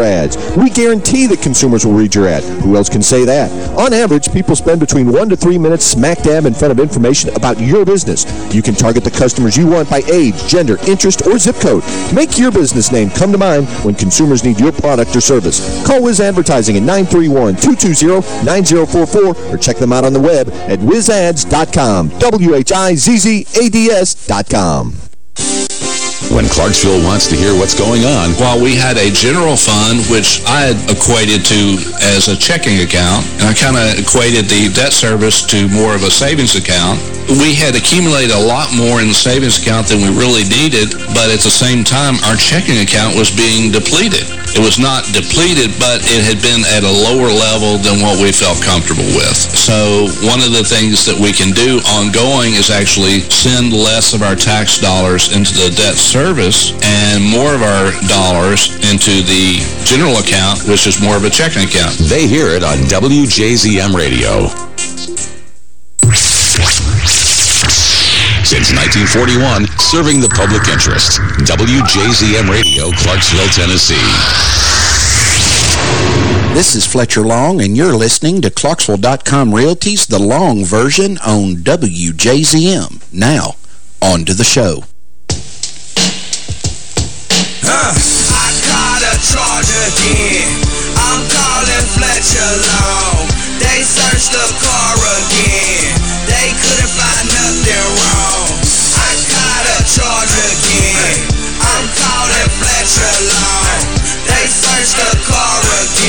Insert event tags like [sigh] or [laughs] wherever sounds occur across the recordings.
ads. We guarantee that consumers will read your ad. Who else can say that? On average, people spend between one to three minutes smack dab in front of information about your business. You can target the customers you want by age, gender, interest, or zip code. Make your business name come to mind when consumers need your product or service. Call Wiz Advertising at 931-220-9044 or check them out on the web at whizzads.com. W-H-I-Z-Z-A-D-S.com. When Clarksville wants to hear what's going on. While we had a general fund, which I had equated to as a checking account, and I kind of equated the debt service to more of a savings account, we had accumulated a lot more in the savings account than we really needed, but at the same time, our checking account was being depleted. It was not depleted, but it had been at a lower level than what we felt comfortable with. So one of the things that we can do ongoing is actually send less of our tax dollars into the debt service and more of our dollars into the general account, which is more of a checking account. They hear it on WJZM Radio. Since 1941, serving the public interest. WJZM Radio, Clarksville, Tennessee. This is Fletcher Long, and you're listening to Clarksville.com Realty's The Long Version on WJZM. Now, on to the show. Again. I'm calling Fletcher Long. They searched the car again. They couldn't find nothing wrong. I caught a charge again. I'm calling Fletcher Long. They searched the car again.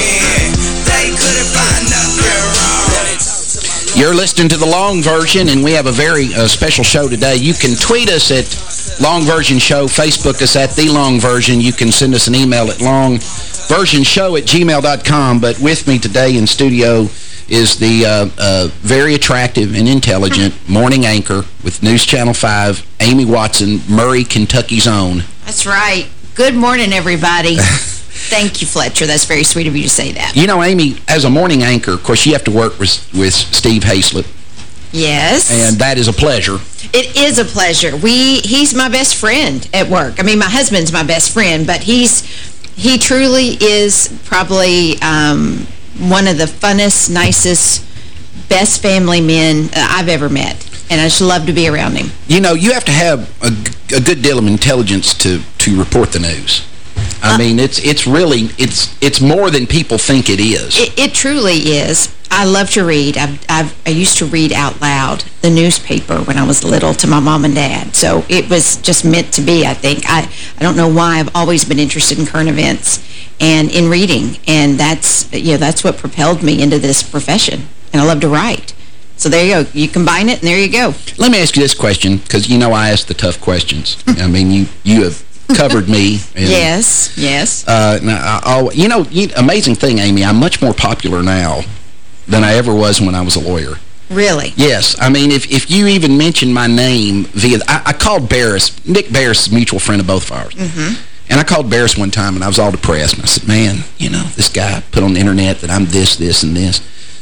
You're listening to the long version, and we have a very uh, special show today. You can tweet us at Long Version Show, Facebook us at The Long Version. You can send us an email at longversionshow at gmail.com. But with me today in studio is the uh, uh, very attractive and intelligent morning anchor with News Channel 5, Amy Watson, Murray, Kentucky's own. That's right. Good morning, everybody. [laughs] Thank you, Fletcher. That's very sweet of you to say that. You know, Amy, as a morning anchor, of course, you have to work with, with Steve Hayslip. Yes. And that is a pleasure. It is a pleasure. We He's my best friend at work. I mean, my husband's my best friend, but he's he truly is probably um, one of the funnest, nicest, best family men I've ever met. And I just love to be around him. You know, you have to have a, a good deal of intelligence to, to report the news. I uh, mean, it's it's really, it's it's more than people think it is. It, it truly is. I love to read. I've, I've, i used to read out loud the newspaper when I was little to my mom and dad. So it was just meant to be, I think. I, I don't know why. I've always been interested in current events and in reading. And that's, you know, that's what propelled me into this profession. And I love to write. So there you go. You combine it, and there you go. Let me ask you this question, because you know I ask the tough questions. [laughs] I mean, you, you have covered me. [laughs] And, yes, yes. Uh, now, I, you know, amazing thing, Amy, I'm much more popular now than I ever was when I was a lawyer. Really? Yes. I mean, if, if you even mention my name via... I, I called Beres. Nick Beres is a mutual friend of both of ours. Mm -hmm. And I called Beres one time, and I was all depressed. And I said, man, you know, this guy put on the internet that I'm this, this, and this.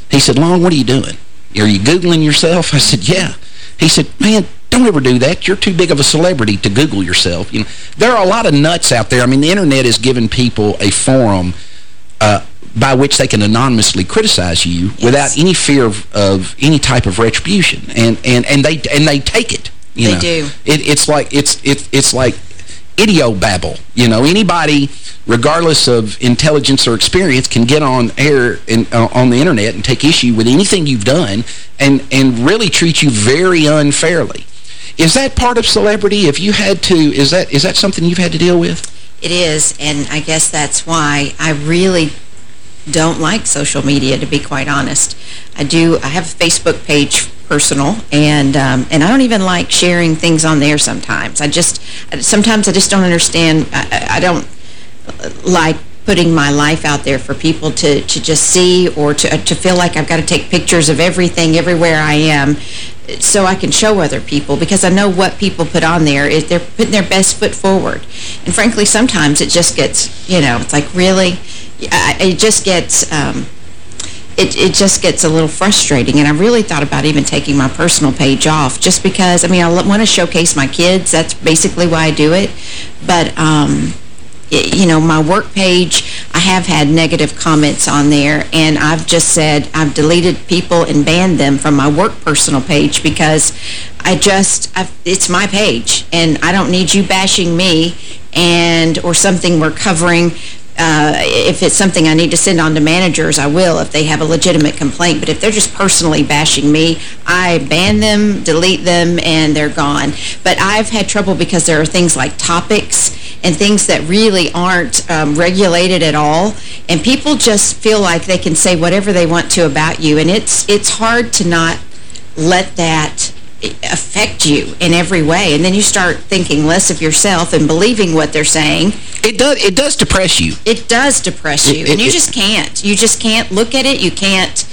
He said, Long, what are you doing? Are you Googling yourself? I said, yeah. He said, man, don't ever do that. You're too big of a celebrity to Google yourself. You know, There are a lot of nuts out there. I mean, the internet has given people a forum uh, by which they can anonymously criticize you yes. without any fear of, of, any type of retribution. And and and they and they take it. You they know. do. It, it's like it's it, it's like idiobabble. You know, anybody, regardless of intelligence or experience, can get on air and uh, on the internet and take issue with anything you've done and and really treat you very unfairly. Is that part of celebrity? If you had to, is that is that something you've had to deal with? It is, and I guess that's why I really don't like social media, to be quite honest. I do, I have a Facebook page personal, and um, and I don't even like sharing things on there sometimes. I just, sometimes I just don't understand, I, I don't like putting my life out there for people to, to just see or to, to feel like I've got to take pictures of everything everywhere I am so I can show other people because I know what people put on there is they're putting their best foot forward. And frankly, sometimes it just gets, you know, it's like really it just gets um, it, it just gets a little frustrating. And I really thought about even taking my personal page off just because, I mean, I want to showcase my kids. That's basically why I do it. But um, you know, my work page, I have had negative comments on there, and I've just said I've deleted people and banned them from my work personal page because I just, I've, it's my page, and I don't need you bashing me and, or something we're covering uh, if it's something I need to send on to managers, I will if they have a legitimate complaint. But if they're just personally bashing me, I ban them, delete them, and they're gone. But I've had trouble because there are things like topics and things that really aren't um, regulated at all. And people just feel like they can say whatever they want to about you. And it's, it's hard to not let that affect you in every way. And then you start thinking less of yourself and believing what they're saying. It does it does depress you. It does depress you. It- and you it- just can't. You just can't look at it. You can't...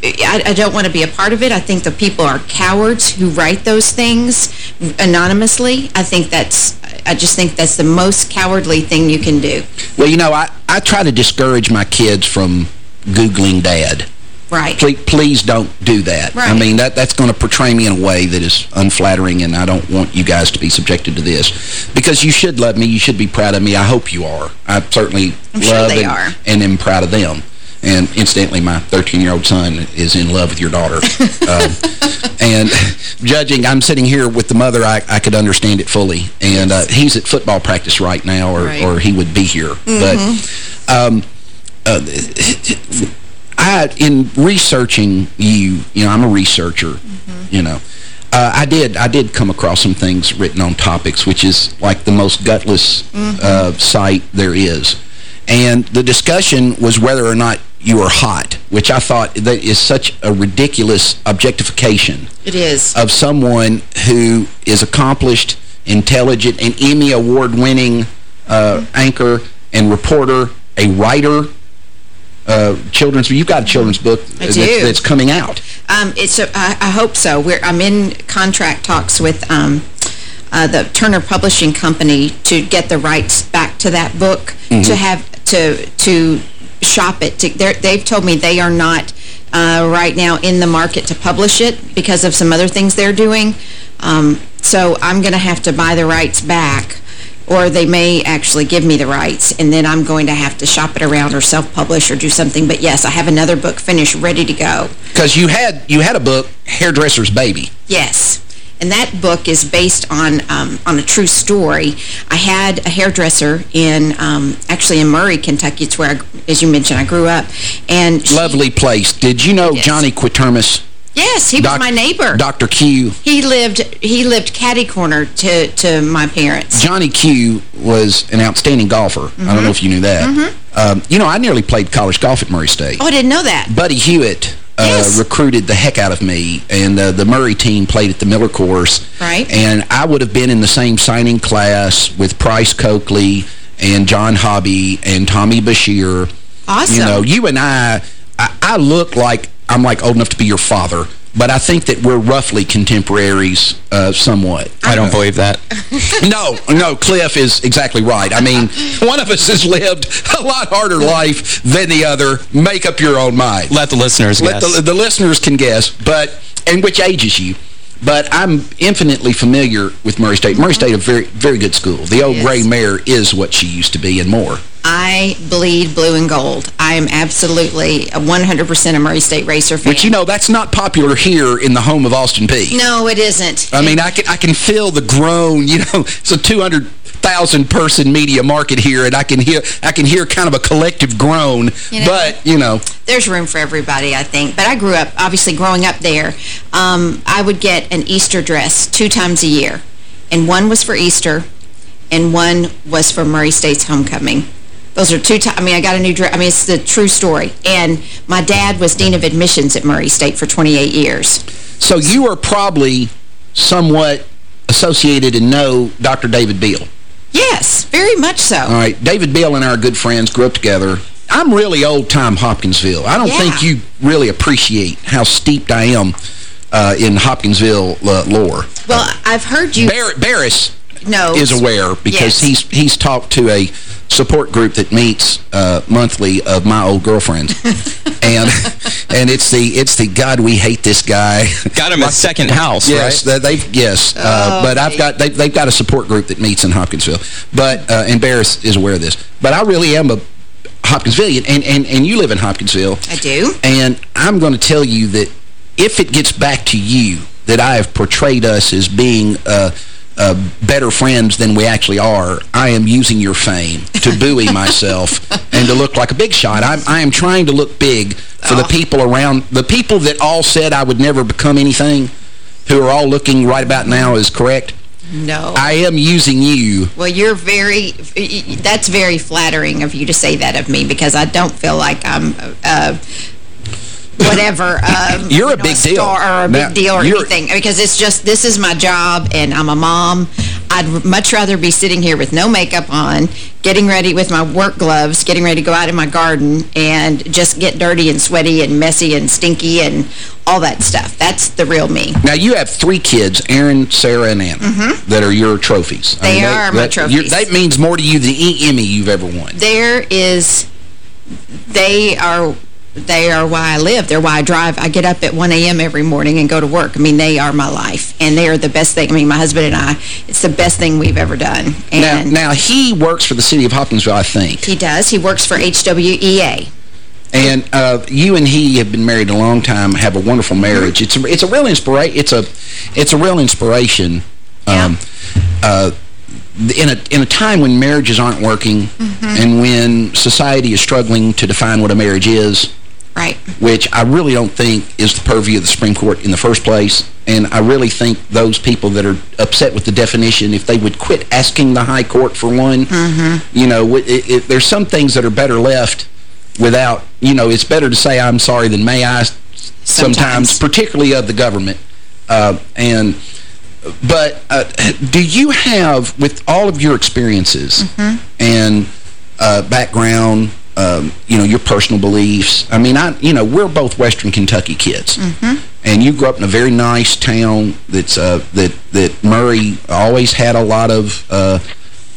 I, I don't want to be a part of it. I think the people are cowards who write those things anonymously. I think that's... I just think that's the most cowardly thing you can do. Well, you know, I, I try to discourage my kids from Googling dad. Right. Please, please don't do that. I mean, that that's going to portray me in a way that is unflattering, and I don't want you guys to be subjected to this. Because you should love me. You should be proud of me. I hope you are. I certainly I'm sure love they and, are. and am proud of them. And incidentally, my 13-year-old son is in love with your daughter. [laughs] um, and judging, I'm sitting here with the mother, I, I could understand it fully. And uh, he's at football practice right now, or, Right. or he would be here. But um, uh, I, in researching you, you know, I'm a researcher, you know, uh, I did I did come across some things written on topics, which is like the most gutless uh, site there is. And the discussion was whether or not you were hot, which I thought that is such a ridiculous objectification It is. of someone who is accomplished, intelligent, and Emmy Award-winning uh, anchor and reporter, a writer, uh, children's. You've got a children's book that's, that's coming out. Um, it's a, I, I hope so. We're, I'm in contract talks with um, uh, the Turner Publishing Company to get the rights back to that book to have to to shop it. To, they've told me they are not uh, right now in the market to publish it because of some other things they're doing. Um, so I'm going to have to buy the rights back or they may actually give me the rights, and then I'm going to have to shop it around or self-publish or do something. But yes, I have another book finished, ready to go. Because you had you had a book, Hairdresser's Baby. Yes. And that book is based on um, on a true story. I had a hairdresser in, um, actually in Murray, Kentucky. It's where, I, as you mentioned, I grew up. And she- Lovely place. Did you know. Johnny Quertermous? Yes, he was my neighbor. Dr. Q. He lived he lived catty corner to, to my parents. Johnny Q was an outstanding golfer. I Mm-hmm. don't know if you knew that. Um, you know, I nearly played college golf at Murray State. Oh, I didn't know that. Buddy Hewitt uh, Yes. recruited the heck out of me, and uh, the Murray team played at the Miller course. Right. And I would have been in the same signing class with Price Coakley and John Hobby and Tommy Bashir. Awesome. You know, you and I, I, I look like I'm like old enough to be your father, but I think that we're roughly contemporaries uh, somewhat. I don't believe that. [laughs] No, no, Cliff is exactly right. I mean, one of us has lived a lot harder life than the other. Make up your own mind. Let the listeners Let guess. the, the listeners can guess, but and which ages you. But I'm infinitely familiar with Murray State. Murray State, a very, very good school. The old Yes. gray mare is what she used to be and more. I bleed blue and gold. I am absolutely a 100% a Murray State Racer fan. But you know, that's not popular here in the home of Austin Peay No, it isn't. I mean, I can, I can feel the groan, you know, [laughs] it's a 200,000 person media market here, and I can hear I can hear kind of a collective groan, You know. but, you know, There's room for everybody, I think. But I grew up, obviously growing up there, um, I would get an Easter dress two times a year. And one was for Easter, and one was for Murray State's homecoming. Those are two times, I mean, I got a new dress. I mean, it's the true story. And my dad was Dean of Admissions at Murray State for 28 years. so you are probably somewhat associated and know Dr. David Beal. Yes, very much so. All right, David Beal and I are good friends, grew up together. I'm really old-time Hopkinsville. I don't Yeah. think you really appreciate how steeped I am uh, in Hopkinsville uh, lore. Well, I've heard you... Bar Beres knows. is aware because Yes. he's he's talked to a support group that meets uh, monthly of my old girlfriends, [laughs] and and it's the it's the God we hate this guy. Got him a second house, Yes, right? they- they've yes, uh, but I've got they, they've got a support group that meets in Hopkinsville. But uh, and Beres is aware of this. But I really am a Hopkinsvillian, and and and you live in Hopkinsville. I do. And I'm going to tell you that if it gets back to you that I have portrayed us as being uh, uh, better friends than we actually are, I am using your fame to buoy [laughs] myself and to look like a big shot. I'm, I am trying to look big for the Oh. people around, the people that all said I would never become anything, who are all looking right about now is correct. No. I am using you. Well, you're very, that's very flattering of you to say that of me because I don't feel like I'm, uh, whatever. Um, [laughs] You're you a know, big deal. star or a Now, big deal or anything because it's just, this is my job and I'm a mom. I'd much rather be sitting here with no makeup on, getting ready with my work gloves, getting ready to go out in my garden and just get dirty and sweaty and messy and stinky and all that stuff. That's the real me. Now, you have three kids, Aaron, Sarah, and Anna, that are your trophies. Mm-hmm. They are my that- trophies. That means more to you than any Emmy you've ever won. there is they are they are why I live. They're why I drive. I get up at 1 a.m. every morning and go to work. I mean, they are my life. And they are the best thing. I mean, my husband and I, it's the best thing we've ever done. Now, And now, he works for the city of Hopkinsville, I think. he does. He works for HWEA. And uh, you and he have been married a long time, have a wonderful marriage. It's a, it's a real inspiration. It's a it's a real inspiration. Um, uh, in a in a time when marriages aren't working and when society is struggling to define what a marriage is, Right. which I really don't think is the purview of the Supreme Court in the first place. And I really think those people that are upset with the definition, if they would quit asking the high court for one, you know, it, it, there's some things that are better left without, you know, it's better to say I'm sorry than may I sometimes, Sometimes. particularly of the government. Uh, and but uh, do you have, with all of your experiences and uh, background, um, you know, your personal beliefs, I mean, I, you know, we're both Western Kentucky kids. And you grew up in a very nice town that's, uh, that, that Murray always had a lot of uh,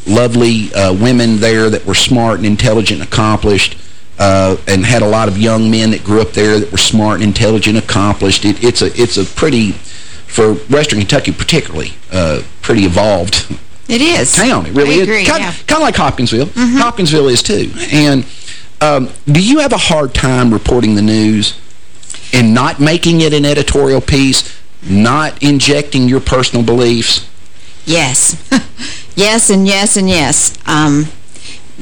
lovely uh, women there that were smart and intelligent and accomplished. Uh, and had a lot of young men that grew up there that were smart and intelligent, accomplished. It, it's a it's a pretty, for Western Kentucky particularly, uh, pretty evolved It is. town. It really agree, is. Kind, yeah. Kind of like Hopkinsville. Hopkinsville is too. And um, do you have a hard time reporting the news and not making it an editorial piece, not injecting your personal beliefs? Yes. [laughs] yes and yes and yes. Um,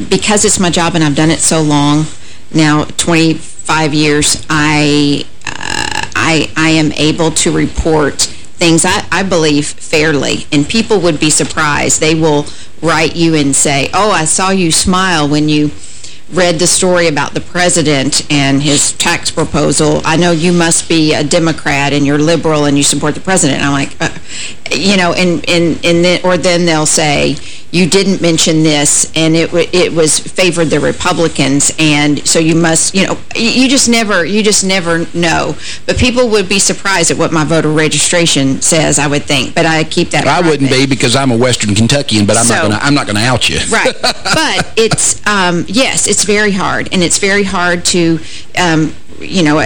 because it's my job and I've done it so long, now 25 years, I, uh, I, I am able to report things I, I believe fairly. And people would be surprised. They will write you and say, oh, I saw you smile when you read the story about the president and his tax proposal. I know you must be a Democrat and you're liberal and you support the president. And I'm like, uh, you know, and, and, and then, or then they'll say, you didn't mention this and it, it was favored the Republicans and so you must, you know, you, just never, you just never know. But people would be surprised at what my voter registration says, I would think. But I keep that I wouldn't be because I'm a Western Kentuckian, but I'm not going to I'm not going to out you. Right. [laughs] But it's, um, yes, it's very hard. And it's very hard to, um, you know,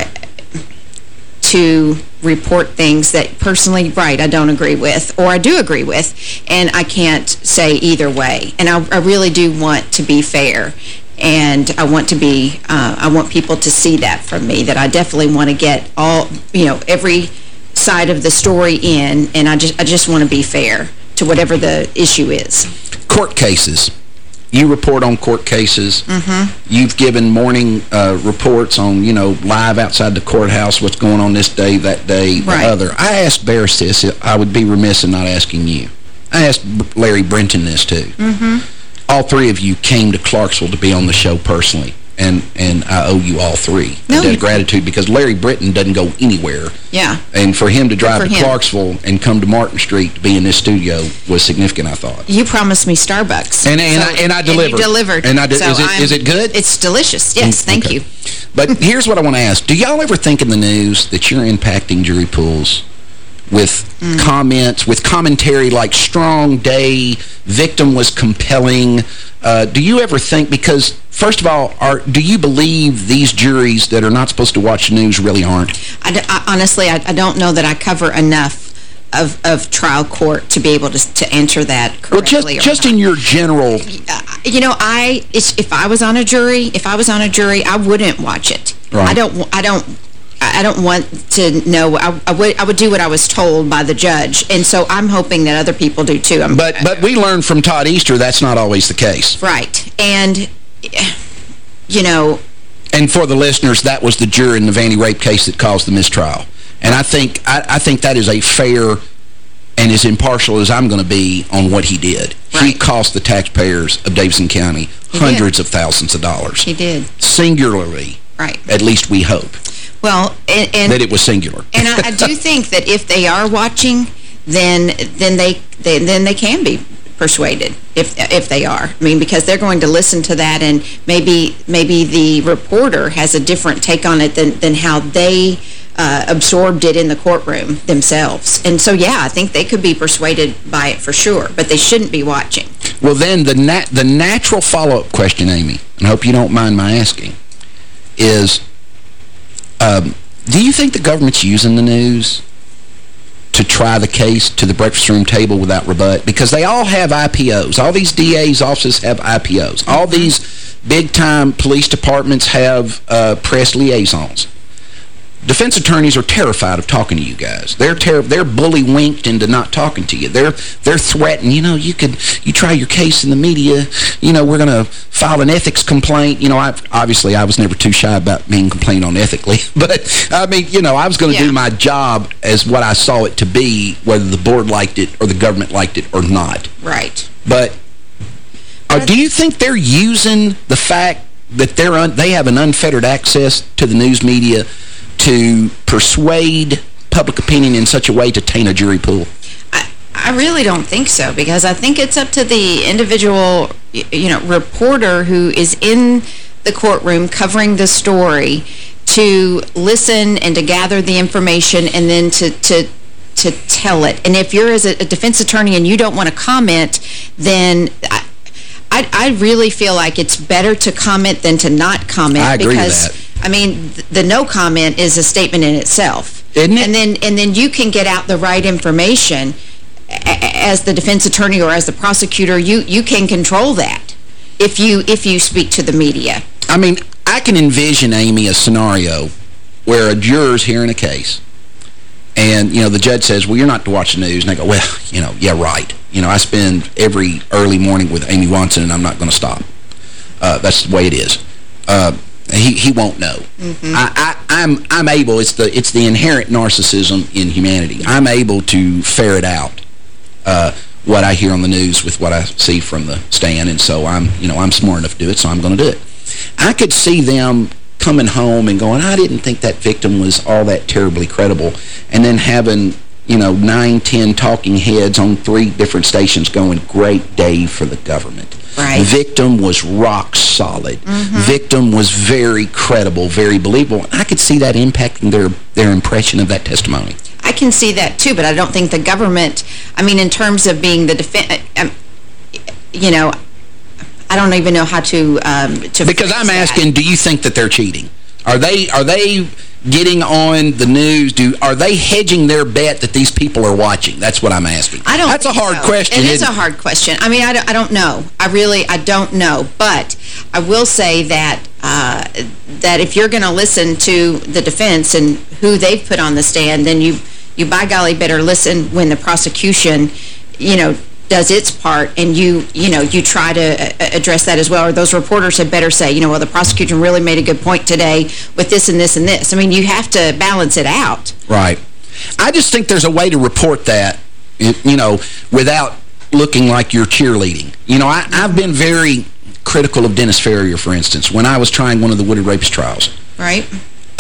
to report things that personally, right, I don't agree with or I do agree with. And I can't say either way. And I, I really do want to be fair. And I want to be, uh, I want people to see that from me, that I definitely want to get all, you know, every side of the story in. And I just, I just want to be fair to whatever the issue is. Court cases. You report on court cases. Mm-hmm. You've given morning uh, reports on, you know, live outside the courthouse, what's going on this day, that day, the other. I asked Beres this. I would be remiss in not asking you. I asked Larry Brinton this, too. Mm-hmm. All three of you came to Clarksville to be on the show personally, and, and I owe you all three No, debt gratitude because Larry Brinton doesn't go anywhere. Yeah. And for him to drive to him. Clarksville and come to Martin Street to be in this studio was significant, I thought. You promised me Starbucks. And- and I- and I delivered. you delivered. And I did- So is it- it good? It's delicious. Yes, mm, thank Okay. you. But [laughs] here's what I want to ask. Do y'all ever think in the news that you're impacting jury pools with comments, with commentary like strong day, victim was compelling. Uh, do you ever think, because first of all, are do you believe these juries that are not supposed to watch news really aren't? I I honestly, I, I don't know that I cover enough of, of trial court to be able to, to answer that correctly. Well, just, just not. in your general... Uh, you know, I if I was on a jury, if I was on a jury, I wouldn't watch it. Right. I don't. I don't. I don't want to know. I, I, would. I would do what I was told by the judge, and so I'm hoping that other people do too. I'm, But but we learned from Todd Easter that's not always the case. right, and you know, And for the listeners, that was the juror in the Vandy rape case that caused the mistrial. And I think I, I think that is a fair and as impartial as I'm going to be on what he did. He cost the taxpayers of Davidson County He hundreds of thousands of dollars. he did Singularly, right. at least we hope, Well, and, and that it was singular. [laughs] And I, I do think that if they are watching, then then they, they then they can be persuaded if if they are. I mean, because they're going to listen to that, and maybe maybe the reporter has a different take on it than than how they uh, absorbed it in the courtroom themselves. And so, yeah, I think they could be persuaded by it for sure, but they shouldn't be watching. Well, then the nat the natural follow-up question, Amy, and I hope you don't mind my asking, is um, do you think the government's using the news to try the case to the breakfast room table without rebut? Because they all have IPOs. All these DA's offices have IPOs. All these big-time police departments have uh, press liaisons. Defense attorneys are terrified of talking to you guys. They're they're bully-winked into not talking to you. They're they're threatened, you know, you could you try your case in the media, you know, we're going to file an ethics complaint. You know, I obviously I was never too shy about being complained on ethically, [laughs] but I mean, you know, I was going to Yeah. do my job as what I saw it to be, whether the board liked it or the government liked it or not. Right. But uh, do you think they're using the fact that they're un they have an unfettered access to the news media to persuade public opinion in such a way to taint a jury pool? I, I really don't think so because I think it's up to the individual, you know, reporter who is in the courtroom covering the story to listen and to gather the information and then to, to to tell it. And if you're as a, defense attorney and you don't want to comment, then I, I, I really feel like it's better to comment than to not comment. I agree with because, that. I mean, the no comment is a statement in itself. Isn't it? And then, and then you can get out the right information as the defense attorney or as the prosecutor. You, you can control that if you, if you speak to the media. I mean, I can envision, Amy, a scenario where a juror's hearing a case and, you know, the judge says, well, you're not to watch the news. And they go, well, you know, yeah, right. You know, I spend every early morning with Amy Watson and I'm not going to stop. Uh, that's the way it is. Uh, he, he won't know. I, I, I'm, I'm able, it's the, it's the inherent narcissism in humanity. I'm able to ferret out uh, what I hear on the news with what I see from the stand, and so I'm, you know, I'm smart enough to do it, so I'm going to do it. I could see them coming home and going, I didn't think that victim was all that terribly credible, and then having, you know, nine, ten talking heads on three different stations going, great day for the government. Right. Victim was rock solid. Victim was very credible, very believable. I could see that impacting their, their impression of that testimony. I can see that too, but I don't think the government, I mean, in terms of being the defense, um, you know, I don't even know how to, um, to Because I'm phrase that. asking, do you think that they're cheating? Are they are they getting on the news? Do Are they hedging their bet that these people are watching? That's what I'm asking. I don't That's a hard so. question. It is a hard question. I mean, I don't, I don't know. I really, I don't know. But I will say that uh, that if you're going to listen to the defense and who they've put on the stand, then you, you by golly better listen when the prosecution, you know, does its part and you, you know, you try to uh, address that as well. Or those reporters had better say, you know, well, the prosecution really made a good point today with this and this and this. I mean, you have to balance it out. Right. I just think there's a way to report that, you know, without looking like you're cheerleading. You know, I, I've been very critical of Dennis Ferrier, for instance, when I was trying one of the Wooded Rapist trials. Right?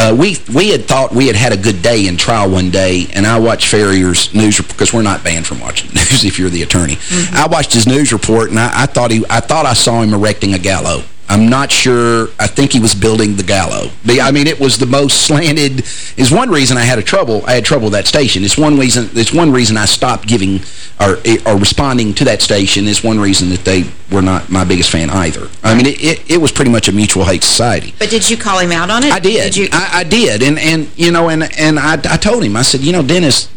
Uh, we we had thought we had had a good day in trial one day, and I watched Ferrier's news report because we're not banned from watching [laughs] news if you're the attorney. I watched his news report, and I, I thought he I thought I saw him erecting a gallows. I'm not sure. I think he was building the Gallo. I mean, it was the most slanted. Is one reason I had a trouble. I had trouble with that station. It's one reason. It's one reason I stopped giving or or responding to that station. It's one reason that they were not my biggest fan either. I mean, it, it, it was pretty much a mutual hate society. But did you call him out on it? I did. Did you? I, I did, and and you know, and and I I told him. I said, you know, Dennis,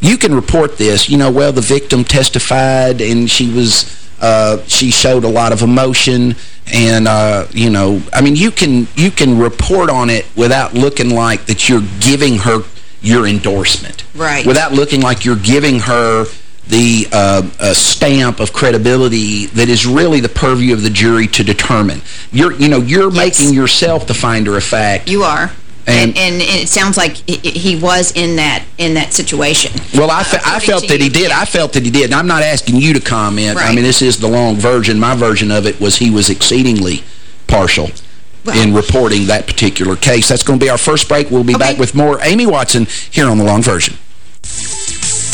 you can report this. You know, well, the victim testified, and she was. Uh, she showed a lot of emotion and uh, you know I mean you can you can report on it without looking like that you're giving her your endorsement. Right. Without looking like you're giving her the uh, stamp of credibility that is really the purview of the jury to determine. You're you know you're yes. making yourself the finder of fact. You are and, and, and, it sounds like he was in that in that situation. Well, I, uh, fe I felt that he did. I felt that he did. And I'm not asking you to comment. Right. I mean, this is the long version. My version of it was he was exceedingly partial well, in reporting that particular case. That's going to be our first break. We'll be okay. back with more Amy Watson here on the long version.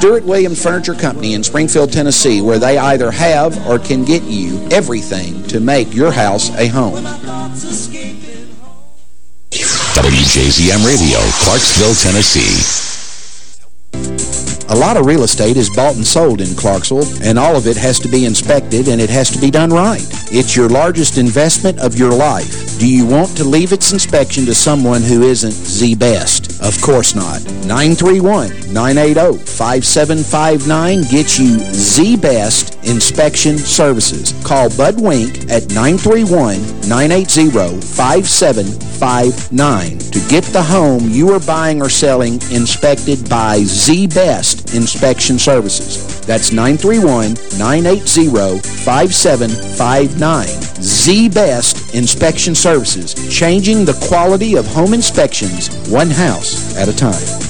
Stewart Williams Furniture Company in Springfield, Tennessee, where they either have or can get you everything to make your house a home. WJZM Radio, Clarksville, Tennessee. A lot of real estate is bought and sold in Clarksville, and all of it has to be inspected, and it has to be done right. It's your largest investment of your life. Do you want to leave its inspection to someone who isn't the best? Of course not. 931-980-5759 gets you the best inspection services. Call Bud Wink at 931-980-5759 to get the home you are buying or selling inspected by the best Inspection Services. That's 931-980-5759. Z-Best Inspection Services, changing the quality of home inspections one house at a time.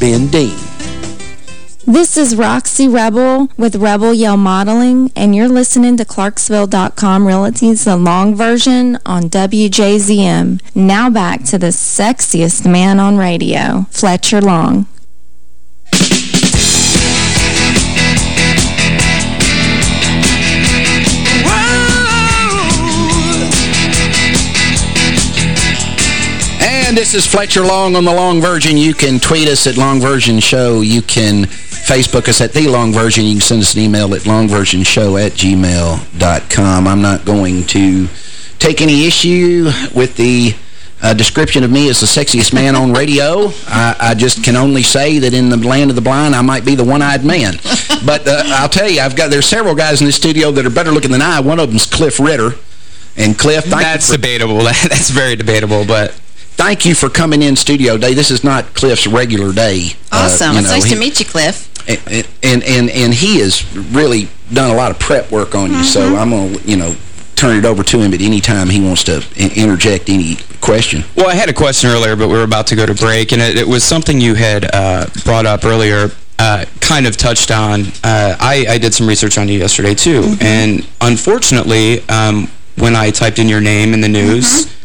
Ben Dean. This is Roxy Rebel with Rebel Yell Modeling, and you're listening to Clarksville.com Realty's The Long Version on WJZM. Now back to the sexiest man on radio, Fletcher Long. This is Fletcher Long on the Long Version. You can tweet us at Long Version Show. You can Facebook us at The Long Version. You can send us an email at longversionshow at gmail.com. I'm not going to take any issue with the uh, description of me as the sexiest man on radio. I, I, just can only say that in the land of the blind, I might be the one-eyed man. But uh, I'll tell you, I've got there's several guys in the studio that are better looking than I. One of them's Cliff Ritter. And Cliff, That's debatable. [laughs] That's very debatable, but thank you for coming in studio day. This is not Cliff's regular day. Awesome. Uh, you know, it's nice he, to meet you, Cliff. And, and, and, and, he has really done a lot of prep work on you, mm -hmm. so mm-hmm. I'm going to, you know, turn it over to him at any time he wants to interject any question. Well, I had a question earlier, but we were about to go to break, and it, it was something you had uh, brought up earlier, uh, kind of touched on. Uh, I, I, did some research on you yesterday, too, mm -hmm. and unfortunately, um, when I typed in your name in the news, mm -hmm.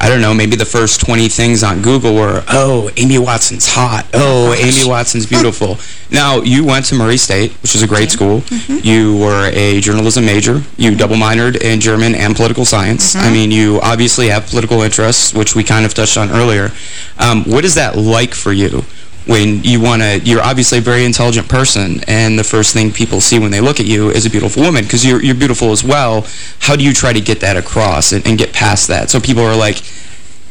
I don't know, maybe the first 20 things on Google were, oh, Amy Watson's hot. Oh, Amy Watson's beautiful. [laughs] now, you went to Murray State, which is a great school. Mm -hmm. You were a journalism major. You double minored in German and political science. Mm -hmm. I mean, you obviously have political interests, which we kind of touched on earlier. Um, what is that like for you? When you want to, you're obviously a very intelligent person, and the first thing people see when they look at you is a beautiful woman, because you're, you're beautiful as well. How do you try to get that across and, and get past that? So people are like,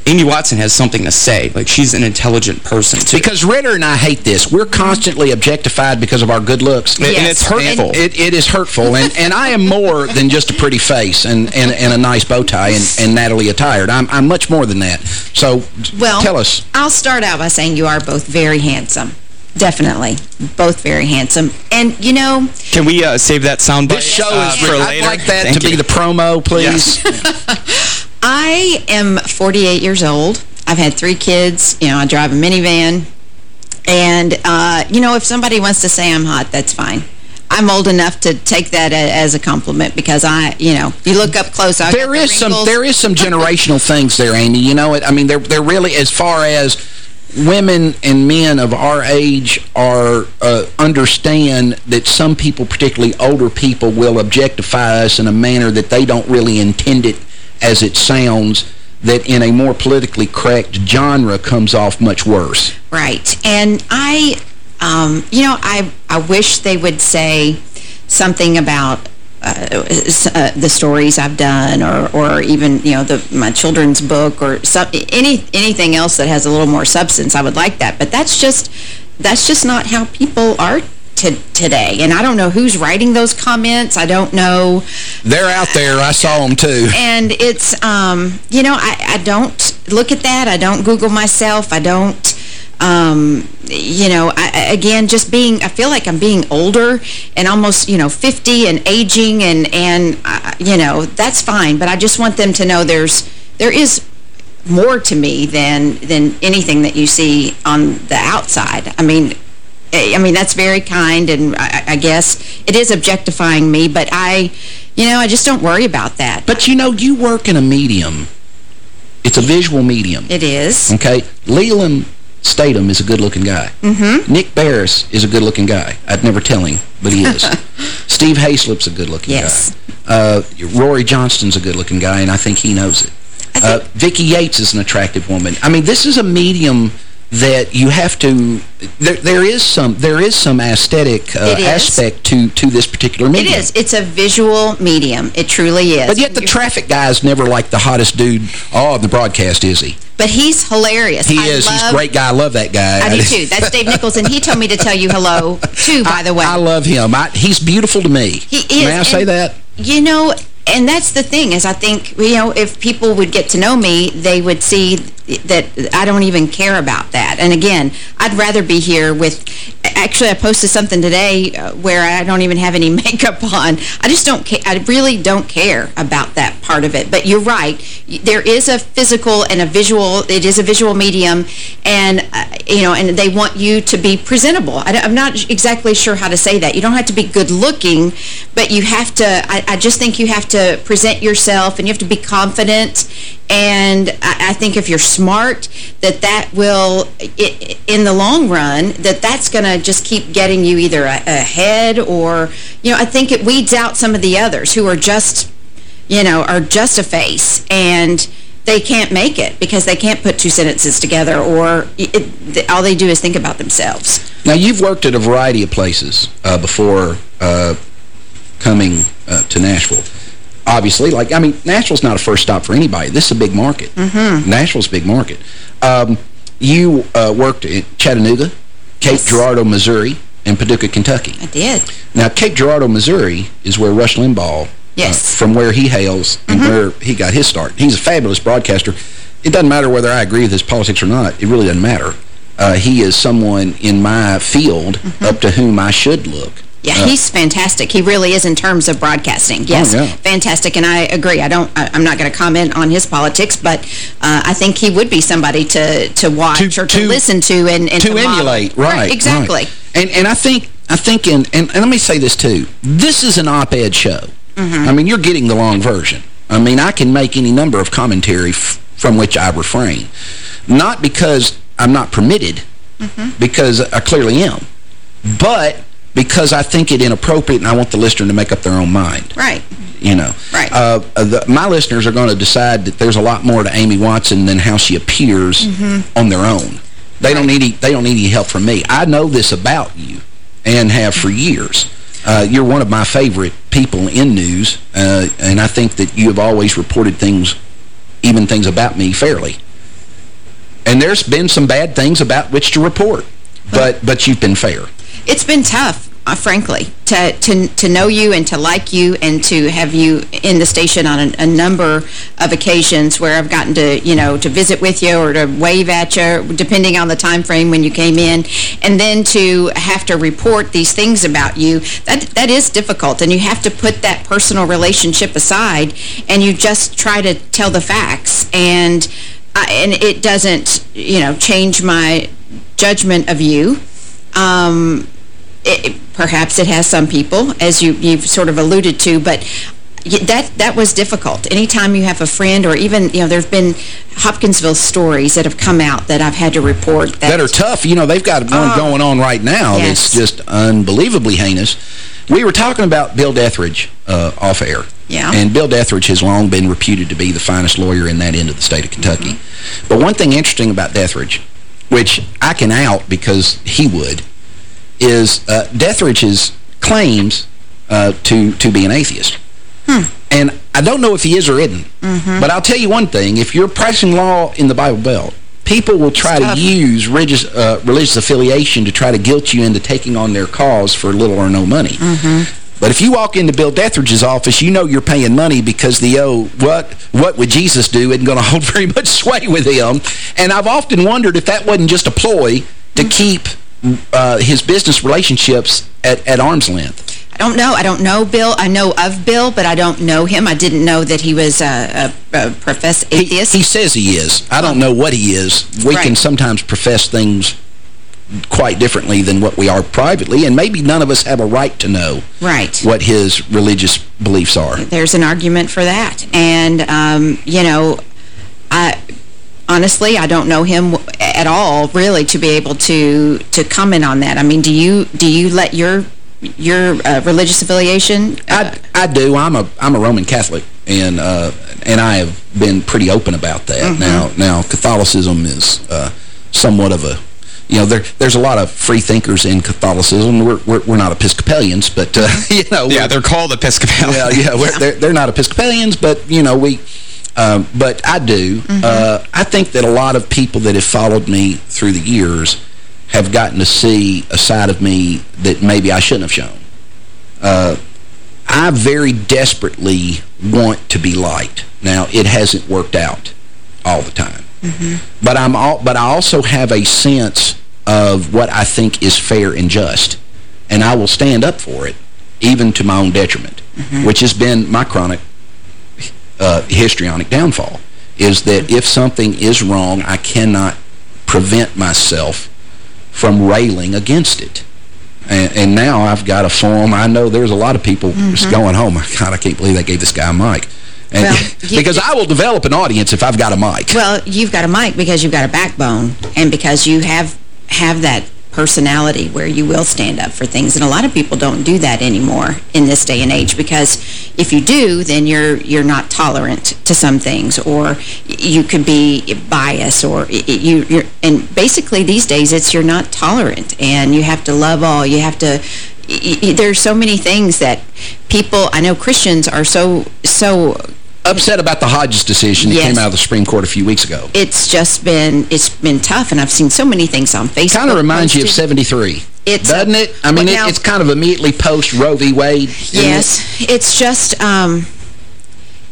Amy Watson has something to say. Like, she's an intelligent person, too. Because Ritter and I hate this. We're constantly objectified because of our good looks. Yes. And it's hurtful. It, it is hurtful. and, and I am more than just a pretty face and, and, and a nice bow tie and, and Natalie attired. I'm, I'm much more than that. So, well, tell us. I'll start out by saying you are both very handsome. Definitely. Both very handsome. And, you know... Can we uh, save that sound This show uh, is for I'd later. I'd like that Thank to you. be the promo, please. Yes. [laughs] I am 48 years old. I've had three kids. You know, I drive a minivan. And, uh, you know, if somebody wants to say I'm hot, that's fine. I'm old enough to take that as a compliment because I, you know, you look up close. I there is some there is some generational things there, Amy. You know, it, I mean, they're they're really as far as women and men of our age are uh, understand that some people, particularly older people, will objectify us in a manner that they don't really intend it as it sounds that in a more politically correct genre comes off much worse. Right. And I, um, you know, I, I wish they would say something about uh, uh, the stories I've done or, or even, you know, the, my children's book or some, any anything else that has a little more substance. I would like that. But that's just, that's just not how people are to today. And I don't know who's writing those comments. I don't know. They're out there. I saw them too. And it's, um, you know, I, I don't look at that. I don't Google myself. I don't, um, you know, I, again, just being, I feel like I'm being older and almost, you know, 50 and aging and, and uh, you know, that's fine. But I just want them to know there's, there is more to me than than anything that you see on the outside. I mean, I mean, that's very kind, and I, I, guess it is objectifying me, but I, you know, I just don't worry about that. But, you know, you work in a medium. It's a visual medium. It is. Okay. Leland Statom is a good-looking guy. Mm -hmm. Nick Beres is a good-looking guy. I'd never tell him, but he is. [laughs] Steve Hayslip's a good-looking yes. guy. Uh, Rory Johnston's a good-looking guy, and I think he knows it. Uh, Vicki Yates is an attractive woman. I mean, this is a medium that you have to there there is some there is some aesthetic uh, aspect to to this particular medium. It is. It's a visual medium. It truly is. But yet the traffic guy's never like the hottest dude oh the broadcast is he? But he's hilarious. He I is. Love, he's a great guy. I love that guy. I do too. That's Dave Nichols, and he told me to tell you hello too. By the way, I love him. I, he's beautiful to me. He is. May I say that? You know, and that's the thing is I think, you know, if people would get to know me, they would see that I don't even care about that. And again, I'd rather be here with, actually I posted something today uh, where I don't even have any [laughs] makeup on. I just don't care. I really don't care about that part of it. But you're right. There is a physical and a visual, it is a visual medium. And, uh, you know, and they want you to be presentable. I, am not exactly sure how to say that. You don't have to be good looking, but you have to, I, I just think you have to present yourself and you have to be confident and I, I, think if you're smart, that that will, it, in the long run, that that's going to just keep getting you either ahead or, you know, I think it weeds out some of the others who are just, you know, are just a face. And they can't make it because they can't put two sentences together or it, all they do is think about themselves. Now, you've worked at a variety of places uh, before uh, coming uh, to Nashville. Obviously, like, I mean, Nashville's not a first stop for anybody. This is a big market. Mm -hmm. Nashville's a big market. Um, you uh, worked in Chattanooga, Cape Yes. Girardeau, Missouri, and Paducah, Kentucky. I did. Now, Cape Girardeau, Missouri is where Rush Limbaugh, uh, Yes. Mm-hmm. from where he hails and where he got his start. He's a fabulous broadcaster. It doesn't matter whether I agree with his politics or not. It really doesn't matter. Uh, he is someone in my field up to whom I should look. Yeah, Uh, he's fantastic. He really is in terms of broadcasting. Yes, yeah. fantastic. And I agree. I don't. I, I'm not going to comment on his politics, but uh, I think he would be somebody to to watch To- or to, to- listen to and, and to model. emulate, right? exactly. right. And and I think I think in and, and let me say this too. This is an op-ed show. Mm-hmm. I mean, you're getting the long version. I mean, I can make any number of commentary from which I refrain, not because I'm not permitted, Mm-hmm. because I clearly am, but because I think it inappropriate and I want the listener to make up their own mind Right. you know. Right. Uh, the, my listeners are going to decide that there's a lot more to Amy Watson than how she appears on their own. They don't need any, they don't need any help from me. I know this about you and have for years. Uh, you're one of my favorite people in news, uh, and I think that you have always reported things, even things about me, fairly. And there's been some bad things about which to report, but but you've been fair. It's been tough, uh, frankly, to, to to know you and to like you and to have you in the station on a, a number of occasions where I've gotten to, you know, to visit with you or to wave at you, depending on the time frame when you came in, and then to have to report these things about you. That that is difficult, and you have to put that personal relationship aside, and you just try to tell the facts, and I, and it doesn't, you know, change my judgment of you. Um, it, perhaps it has some people, as you, you've sort of alluded to, but that that was difficult. Anytime you have a friend or even, you know, there's been Hopkinsville stories that have come out that I've had to report that, that are tough. You know, they've got one Oh. going on right now Yes. that's just unbelievably heinous. We were talking about Bill Dethridge uh, off air. Yeah. And Bill Dethridge has long been reputed to be the finest lawyer in that end of the state of Kentucky. Mm-hmm. But one thing interesting about Dethridge, which I can out because he would, is uh, Dethridge's claims uh, to, to be an atheist. Hmm. And I don't know if he is or isn't. Mm-hmm. But I'll tell you one thing. If you're practicing law in the Bible Belt, people will try to use religious, uh, religious affiliation to try to guilt you into taking on their cause for little or no money. Mm-hmm. But if you walk into Bill Dethridge's office, you know you're paying money because the, oh, what, what would Jesus do isn't going [laughs] to hold very much sway with him. And I've often wondered if that wasn't just a ploy to Mm-hmm. keep uh, his business relationships at, at arm's length. I don't know. I don't know Bill. I know of Bill, but I don't know him. I didn't know that he was a, a, a professed He, atheist. he says he is. I don't know what he is. We can sometimes profess things quite differently than what we are privately, and maybe none of us have a right to know right. what his religious beliefs are. there's an argument for that. And, um, you know, I honestly, I don't know him at all, really, to be able to to comment on that. I mean, do you do you let your your uh, religious affiliation? Uh, I, I do. I'm a I'm a Roman Catholic, and uh, and I have been pretty open about that. Mm-hmm. Now now Catholicism is uh, somewhat of a you know there there's a lot of free thinkers in Catholicism. We're we're, we're not Episcopalians, but uh, [laughs] you know Yeah, they're called Episcopalians. yeah, yeah, we're, they're, they're not Episcopalians, but, you know, we, um, but I do. Uh, I think that a lot of people that have followed me through the years have gotten to see a side of me that maybe I shouldn't have shown. Uh, I very desperately want to be liked. Now, it hasn't worked out all the time. But I'm all, but I also have a sense of what I think is fair and just. And I will stand up for it, even to my own detriment, which has been my chronic uh, histrionic downfall, is that if something is wrong, I cannot prevent myself from railing against it. And, and now I've got a forum. I know there's a lot of people just going home. God, I can't believe they gave this guy a mic. And Well, [laughs] you- because I will develop an audience if I've got a mic. well, you've got a mic because you've got a backbone, and because you have have that personality where you will stand up for things. And a lot of people don't do that anymore in this day and age because if you do, then you're you're not tolerant to some things or you could be biased or you you're and basically these days it's you're not tolerant and you have to love all. You have to there's so many things that people, I know Christians are so so upset about the Hodges decision yes. that came out of the Supreme Court a few weeks ago. It's just been it's been tough, and I've seen so many things on Facebook. Kind of reminds posted. you of 73. It's doesn't a, it? I mean, now, it's kind of immediately post Roe v. Wade. Yes, it? it's just um,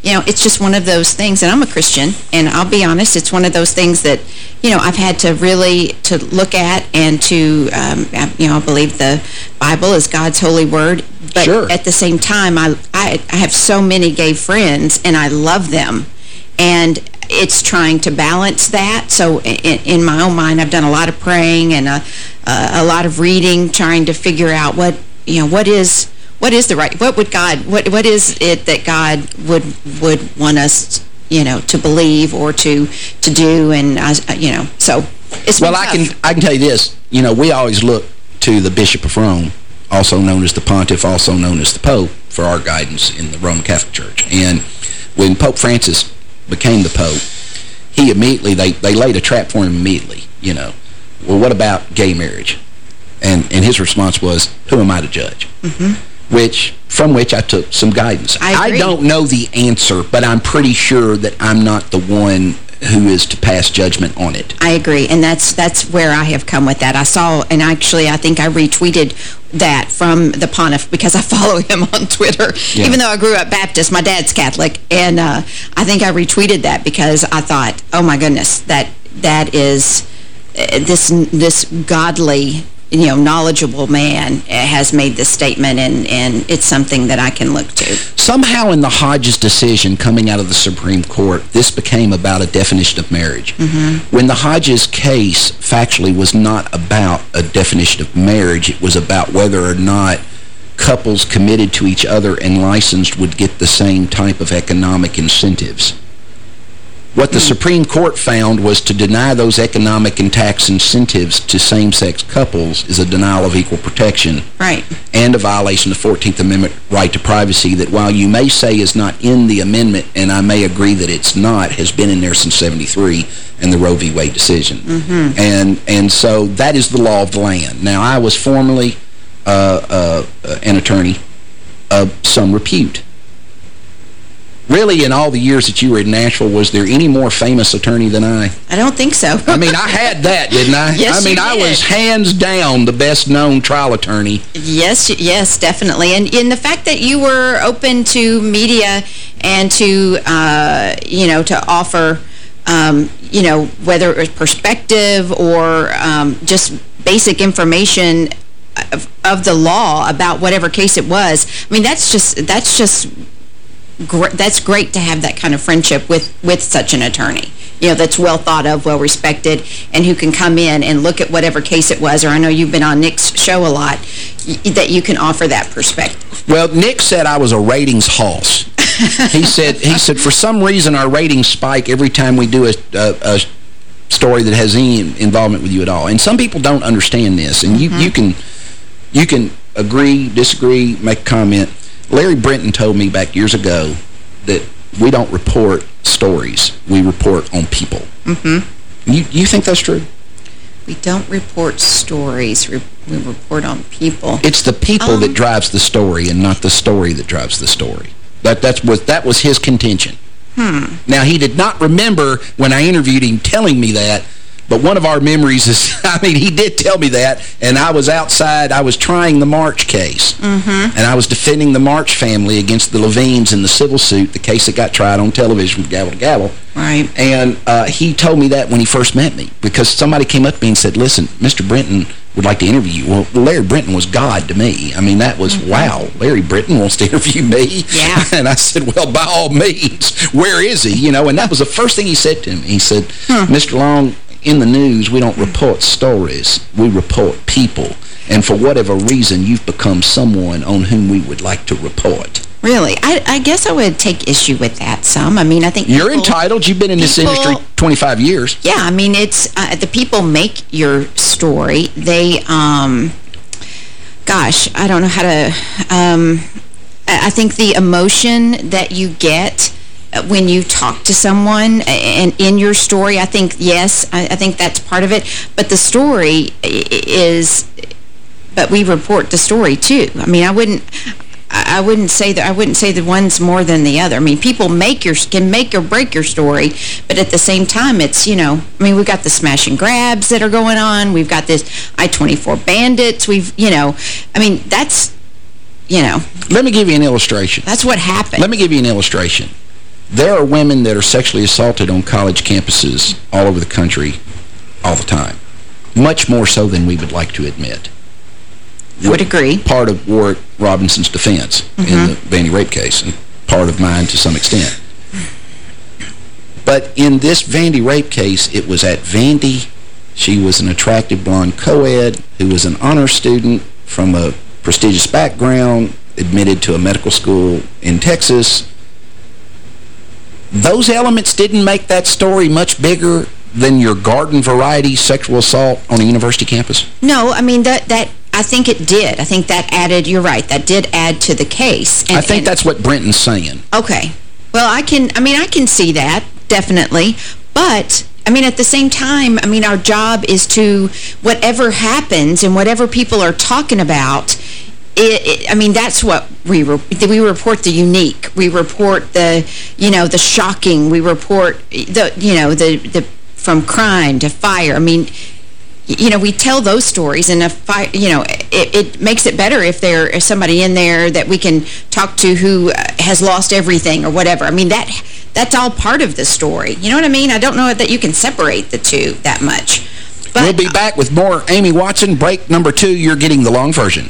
you know, it's just one of those things, and I'm a Christian, and I'll be honest, it's one of those things that, you know, I've had to really to look at and to, um, you know, I believe the Bible is God's holy word, but sure. at the same time, I, I, I have so many gay friends, and I love them, and it's trying to balance that. So in, in, my own mind, I've done a lot of praying and a, a lot of reading, trying to figure out what, you know, what is what is the right, what would God, what what is it that God would would want us, you know, to believe or to to do, and uh, you know, so it's well, I can I can tell you this, you know, we always look to the Bishop of Rome, also known as the Pontiff, also known as the Pope, for our guidance in the Roman Catholic Church, and when Pope Francis became the Pope, he immediately they they laid a trap for him immediately, you know. Well, what about gay marriage? And and his response was, "Who am I to judge?" Mm -hmm which from which I took some guidance. I, I, don't know the answer, but I'm pretty sure that I'm not the one who is to pass judgment on it. I agree, and that's that's where I have come with that. I saw, and actually I think I retweeted that from the Pontiff because I [laughs] follow him on Twitter. Yeah. Even though I grew up Baptist, my dad's Catholic, and uh, I think I retweeted that because I thought, oh my goodness, that that is uh, this this godly you know, knowledgeable man has made this statement, and, and it's something that I can look to. Somehow in the Hodges decision coming out of the Supreme Court, this became about a definition of marriage. Mm -hmm. When the Hodges case factually was not about a definition of marriage, it was about whether or not couples committed to each other and licensed would get the same type of economic incentives. What the Supreme Court found was to deny those economic and tax incentives to same-sex couples is a denial of equal protection. Right. And a violation of the 14th Amendment right to privacy that while you may say is not in the amendment, and I may agree that it's not, has been in there since 73 and the Roe v. Wade decision. Mm -hmm. And, and so that is the law of the land. Now, I was formerly uh, uh, an attorney of some repute really, in all the years that you were in Nashville, was there any more famous attorney than I? I don't think so. I mean, I had that, didn't I? [laughs] Yes, I mean, I was hands down the best-known trial attorney. Yes, yes, definitely. And in the fact that you were open to media and to, uh, you know, to offer, um, you know, whether it was perspective or um, just basic information of, of the law about whatever case it was. I mean, that's just that's just that's great to have that kind of friendship with, with such an attorney. You know, that's well thought of, well respected, and who can come in and look at whatever case it was, or I know you've been on Nick's show a lot, that you can offer that perspective. Well, Nick said I was a ratings horse. he said, he said, for some reason our ratings spike every time we do a, a, a story that has any involvement with you at all. And some people don't understand this, and you, mm -hmm. you can you can agree, disagree, make a comment, Larry Brinton told me back years ago that we don't report stories. We report on people. Mm -hmm. You, you think that's true? We don't report stories. We, we report on people. It's the people um, that drives the story and not the story that drives the story. That, that's what, that was his contention. Hmm. Now, he did not remember when I interviewed him telling me that, but one of our memories is, [laughs] I mean, he did tell me that, and I was outside, I was trying the March case. Mm -hmm. And I was defending the March family against the Levines in the civil suit, the case that got tried on television from gavel to gavel. Right. And uh, he told me that when he first met me, because somebody came up to me and said, listen, Mr. Brinton would like to interview you. Well, Larry Brinton was God to me. I mean, that was, mm -hmm. wow, Larry Brinton wants to [laughs] interview me? Yeah. and I said, well, by all means, where is he? You know, and that was the first thing he said to me. He said, hmm. Mr. Long, in the news, we don't report stories. We report people. And for whatever reason, you've become someone on whom we would like to report. Really? I, I guess I would take issue with that some. I mean, I think You're people, entitled. You've been in this industry 25 years. Yeah, I mean, it's uh, the people make your story. They, um, gosh, I don't know how to, um, I think the emotion that you get when you talk to someone and in your story, I think, yes, I, I think that's part of it. But the story is, but we report the story too. I mean, I wouldn't, I wouldn't say that I wouldn't say that one's more than the other. I mean, people make your can make or break your story, but at the same time, it's you know, I mean, we've got the smash and grabs that are going on. We've got this I-24 bandits. We've you know, I mean, that's you know, Let me give you an illustration. that's what happened. Let me give you an illustration. There are women that are sexually assaulted on college campuses all over the country all the time. Much more so than we would like to admit. Would agree. Part of Worrick Robinson's defense in mm-hmm. the Vandy rape case, and part of mine to some extent. But in this Vandy rape case, it was at Vandy. She was an attractive blonde co-ed who was an honor student from a prestigious background, admitted to a medical school in Texas. Those elements didn't make that story much bigger than your garden variety sexual assault on a university campus? No, I mean, that, that I think it did. I think that added, you're right, that did add to the case. And, I think and- that's what Brinton's saying. Okay. Well, I can, I mean, I can see that, definitely. But, I mean, at the same time, I mean, our job is to, whatever happens and whatever people are talking about, it, it, I mean, that's what we, re we report the unique. We report the, you know, the shocking. We report the, you know, the, the from crime to fire. I mean, you know, we tell those stories, and if I, you know, it, it makes it better if there is somebody in there that we can talk to who uh, has lost everything or whatever. I mean, that that's all part of the story. You know what I mean? I don't know that you can separate the two that much. But we'll be back with more Amy Watson. Break number two, you're getting the long version.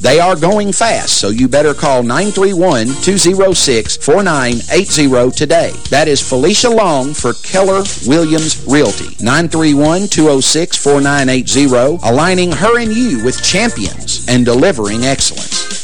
They are going fast, so you better call 931-206-4980 today. That is Felicia Long for Keller Williams Realty. 931-206-4980, aligning her and you with champions and delivering excellence.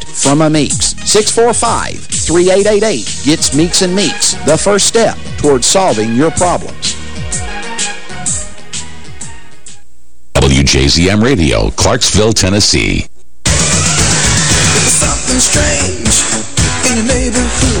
from a Meeks. 645-3888 gets Meeks and Meeks, the first step towards solving your problems. WJZM Radio, Clarksville, Tennessee. Something strange in the neighborhood.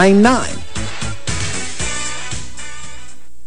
Nine nine.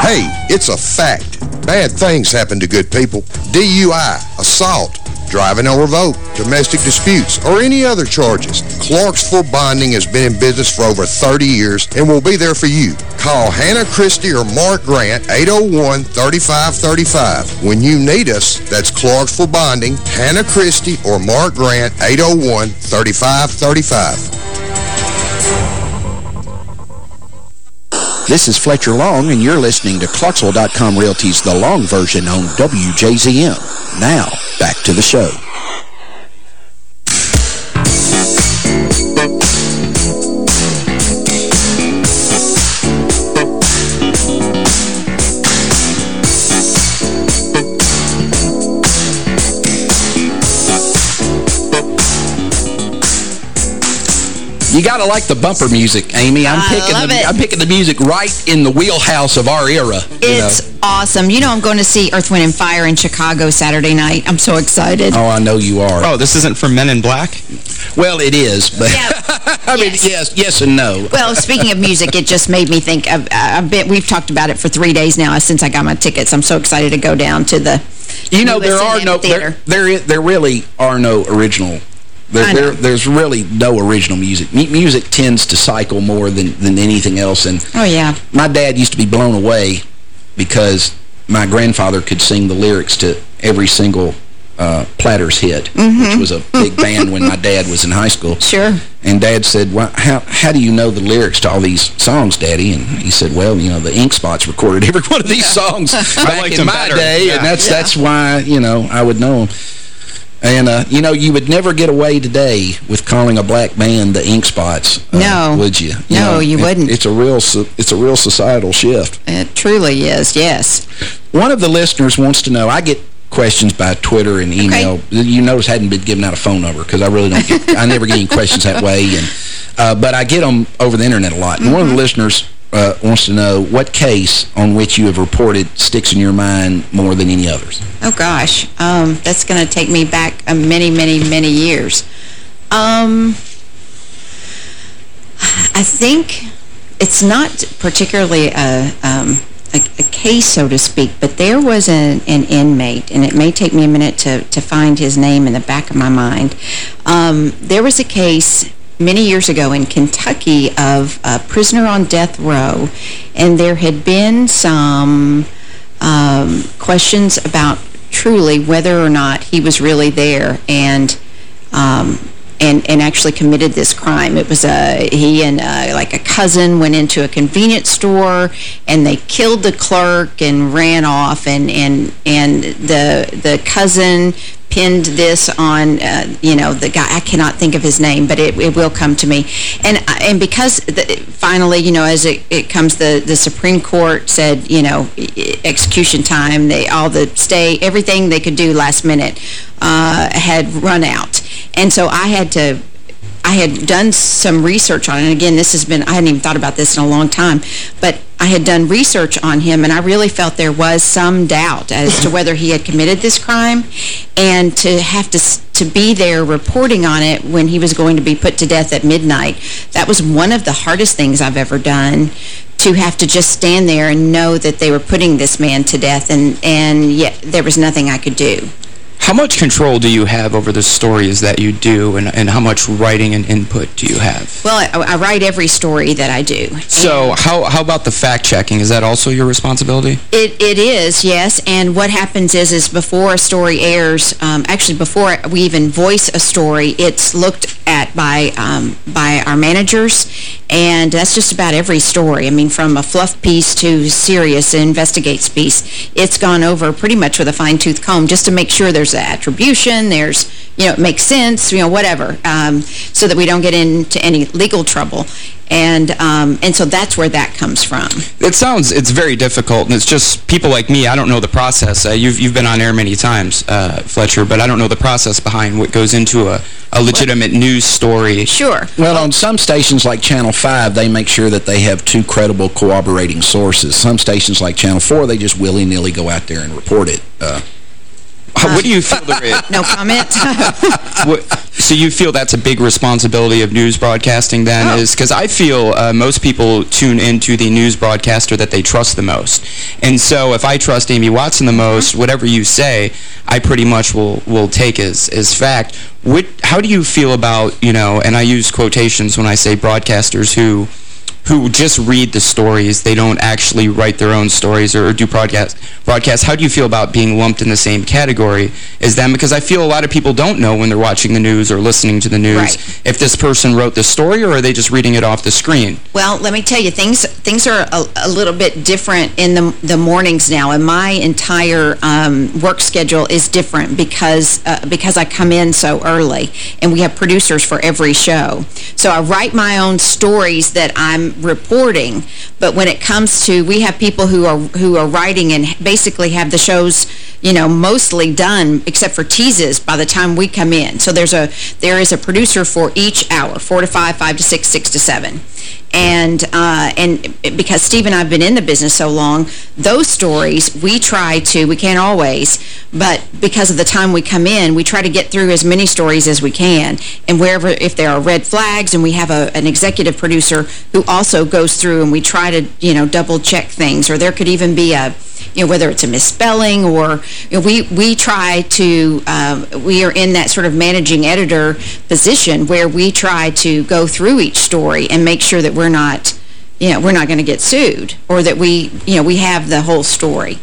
Hey, it's a fact. Bad things happen to good people. DUI, assault, driving on revoke, domestic disputes, or any other charges. Clarksville Bonding has been in business for over 30 years and will be there for you. Call Hannah Christie or Mark Grant, 801-3535. When you need us, that's Clarksville Bonding, Hannah Christie or Mark Grant, 801-3535. This is Fletcher Long, and you're listening to Clarksville.com Realty's The Long Version on WJZM. Now, back to the show. You gotta like the bumper music, Amy. I'm I picking love the it. I'm picking the music right in the wheelhouse of our era. you It's know. awesome. You know I'm going to see Earth, Wind, and Fire in Chicago Saturday night. I'm so excited. Oh, I know you are. Oh, this isn't for Men in Black? Well, it is, but Yeah. [laughs] I mean, Yes. yes, yes and no. Well, speaking of music, it just made me think. Of, uh, I've been, we've talked about it for three days now since I got my tickets. I'm so excited to go down to the. You know, there are no Amphitheater. there, there there really are no original. There, there there's really no original music. Mu music tends to cycle more than than anything else, and Oh yeah. my dad used to be blown away because my grandfather could sing the lyrics to every single uh, Platters hit, which was a big band when my dad was in high school. Mm-hmm. Sure. And Dad said, well, how, how do you know the lyrics to all these songs, Daddy? And he said, well, you know, the Ink Spots recorded [laughs] every one of these songs [laughs] back liked in my better. day, Yeah. and that's Yeah. that's why, you know, I would know them. And, uh, you know, you would never get away today with calling a black man the Ink Spots, uh, No. would you? No, know, you it- wouldn't. It's a real it's a real societal shift. It truly is. Yes. One of the listeners wants to know, I get questions by Twitter and email. You notice I hadn't been giving out a phone number because I really don't get, I never get any questions that way. and uh, But I get them over the internet a lot. And one of the listeners uh, wants to know what case on which you have reported sticks in your mind more than any others. Oh gosh. Um, that's going to take me back uh, many, many, many years. Um, I think it's not particularly a, um, a, a case, so to speak, but there was an, an inmate, and it may take me a minute to, to find his name in the back of my mind. Um, there was a case many years ago in Kentucky of a prisoner on death row, and there had been some um, questions about truly whether or not he was really there and um, and and actually committed this crime. It was a he and uh, like a cousin went into a convenience store and they killed the clerk and ran off and and and the the cousin pinned this on, uh, you know, the guy, I cannot think of his name, but it, it will come to me. And and because the, finally, you know, as it, it comes, the, the Supreme Court said, you know, execution time, they all the stay, everything they could do last minute uh, had run out. And so I had to I had done some research on it. And again, this has been, I hadn't even thought about this in a long time, but I had done research on him and I really felt there was some doubt as to whether he had committed this crime and to have to, to be there reporting on it when he was going to be put to death at midnight. That was one of the hardest things I've ever done to have to just stand there and know that they were putting this man to death and, and yet there was nothing I could do. How much control do you have over the stories that you do, and, and how much writing and input do you have? Well, I, I write every story that I do. So how, how about the fact-checking? Is that also your responsibility? It, it is, yes. And what happens is, is before a story airs, um, actually before we even voice a story, it's looked at by um, by our managers, And that's just about every story. I mean, from a fluff piece to serious investigates piece, it's gone over pretty much with a fine-tooth comb just to make sure there's attribution, there's, you know, it makes sense, you know, whatever, um, so that we don't get into any legal trouble. And um, and so that's where that comes from. It sounds, it's very difficult, and it's just people like me, I don't know the process. Uh, you've, you've been on air many times, uh, Fletcher, but I don't know the process behind what goes into a, a legitimate news story. Sure. Well, on some stations like Channel 5, they make sure that they have two credible corroborating sources. Some stations like Channel 4, they just willy-nilly go out there and report it. Uh, what do you feel there is? [laughs] No comment. [laughs] what, so you feel that's a big responsibility of news broadcasting then? Oh. Is Because I feel uh, most people tune into the news broadcaster that they trust the most. And so if I trust Amy Watson the most, whatever you say, I pretty much will, will take as, as fact. What, how do you feel about, you know, and I use quotations when I say broadcasters who who just read the stories. They don't actually write their own stories or, do broadcast, broadcasts. How do you feel about being lumped in the same category as them? Because I feel a lot of people don't know when they're watching the news or listening to the news Right. if this person wrote the story or are they just reading it off the screen? Well, let me tell you, things things are a, a little bit different in the, the mornings now, and my entire um, work schedule is different because uh, because I come in so early, and we have producers for every show. So I write my own stories that I'm reporting, but when it comes to, we have people who are who are writing and basically have the shows, you know, mostly done except for teases by the time we come in. So there's a there is a producer for each hour, 4 to 5, 5 to 6, 6 to 7. And uh, and because Steve and I have been in the business so long, those stories we try to, we can't always, but because of the time we come in, we try to get through as many stories as we can. And wherever, if there are red flags, and we have a, an executive producer who also goes through and we try to, you know, double check things, or there could even be a, you know, whether it's a misspelling or, you know, we, we try to, um, we are in that sort of managing editor position where we try to go through each story and make sure that we're not, you know, we're not going to get sued or that we, you know, we have the whole story.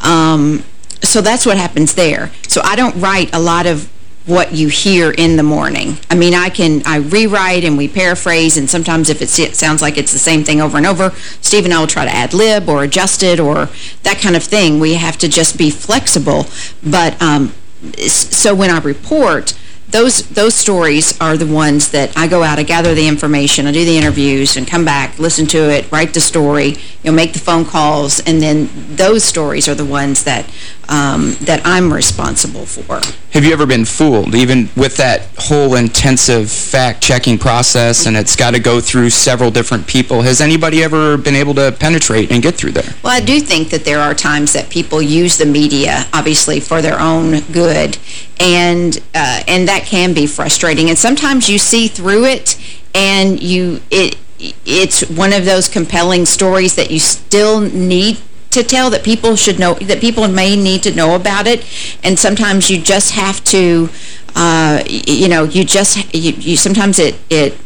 Um, so that's what happens there. So I don't write a lot of what you hear in the morning. I mean, I can, I rewrite and we paraphrase, and sometimes if it sounds like it's the same thing over and over, Steve and I will try to ad-lib or adjust it or that kind of thing. We have to just be flexible. But, um, so when I report, those those stories are the ones that I go out, I gather the information, I do the interviews, and come back, listen to it, write the story, you know, make the phone calls, and then those stories are the ones that um, that I'm responsible for. Have you ever been fooled, even with that whole intensive fact-checking process and it's got to go through several different people? Has anybody ever been able to penetrate and get through there? Well, I do think that there are times that people use the media, obviously, for their own good, and uh, and that can be frustrating. And sometimes you see through it, and you it it's one of those compelling stories that you still need to tell that people should know that people may need to know about it and sometimes you just have to uh, you know you just you, you sometimes it it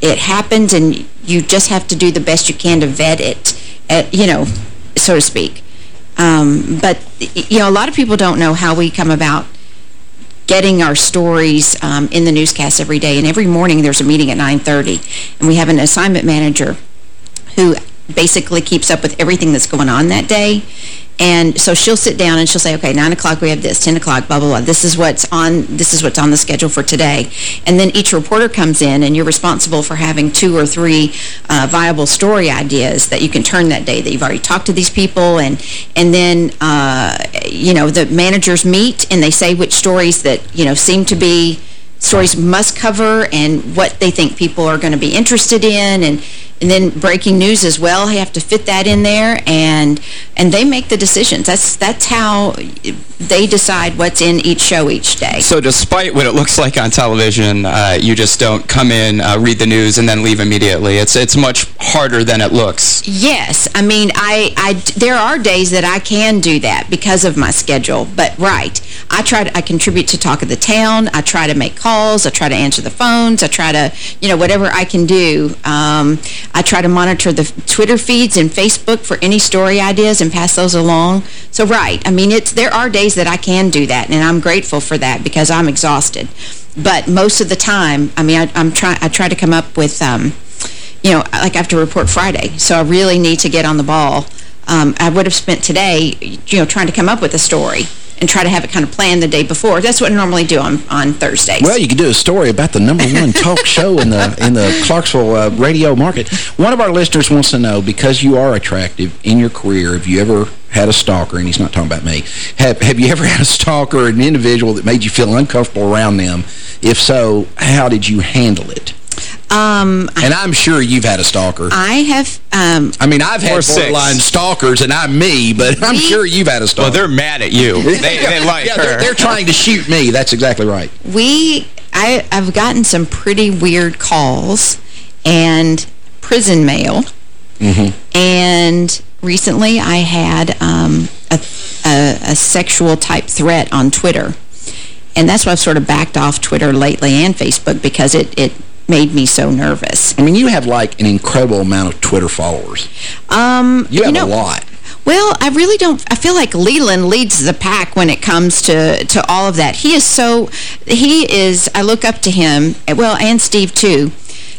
it happens and you just have to do the best you can to vet it uh, you know so to speak um, but you know a lot of people don't know how we come about getting our stories um, in the newscast every day. And every morning there's a meeting at 9.30. And we have an assignment manager who basically keeps up with everything that's going on that day. And so she'll sit down and she'll say, okay, 9 o'clock we have this, 10 o'clock, blah, blah, blah. This is what's on this is what's on the schedule for today. And then each reporter comes in and you're responsible for having two or three uh, viable story ideas that you can turn that day, that you've already talked to these people. And, and then, uh, you know, the managers meet and they say which stories that, you know, seem to be stories must cover and what they think people are going to be interested in and and then breaking news as well you have to fit that in there and and they make the decisions that's that's how they decide what's in each show each day So despite what it looks like on television, uh, you just don't come in, uh, read the news, and then leave immediately. It's it's much harder than it looks. Yes, I mean, I, I, there are days that I can do that because of my schedule, but right, I try to, I contribute to Talk of the Town, I try to make calls, I try to answer the phones, I try to, you know, whatever I can do. Um, I try to monitor the Twitter feeds and Facebook for any story ideas and pass those along. So right, I mean, it's, there are days that I can do that, and I'm grateful for that because I'm exhausted. But most of the time, I mean, I, I'm try, I try to come up with, um, you know, like I have to report Friday. So I really need to get on the ball. Um, I would have spent today, you know, trying to come up with a story and try to have it kind of planned the day before. That's what I normally do on, on Thursdays. Well, you could do a story about the number one talk [laughs] show in the in the Clarksville uh, radio market. One of our listeners wants to know, because you are attractive in your career, have you ever had a stalker, and he's not talking about me, have, have you ever had a stalker an individual that made you feel uncomfortable around them? If so, how did you handle it? Um, and I'm sure you've had a stalker. I have... Um, I mean, I've had borderline stalkers, and I'm me, but I'm sure you've had a stalker. Well, they're mad at you. [laughs] They, they like yeah, her. They're, they're trying to shoot me. That's exactly right. We... I, I've gotten some pretty weird calls and prison mail. Mm-hmm. And recently I had um, a, a, a sexual type threat on Twitter. And that's why I've sort of backed off Twitter lately and Facebook because it, it made me so nervous. I mean, you have like an incredible amount of Twitter followers. Um, You have know, a lot. Well, I really don't, I feel like Leland leads the pack when it comes to, to all of that. He is so, he is, I look up to him, well, and Steve too,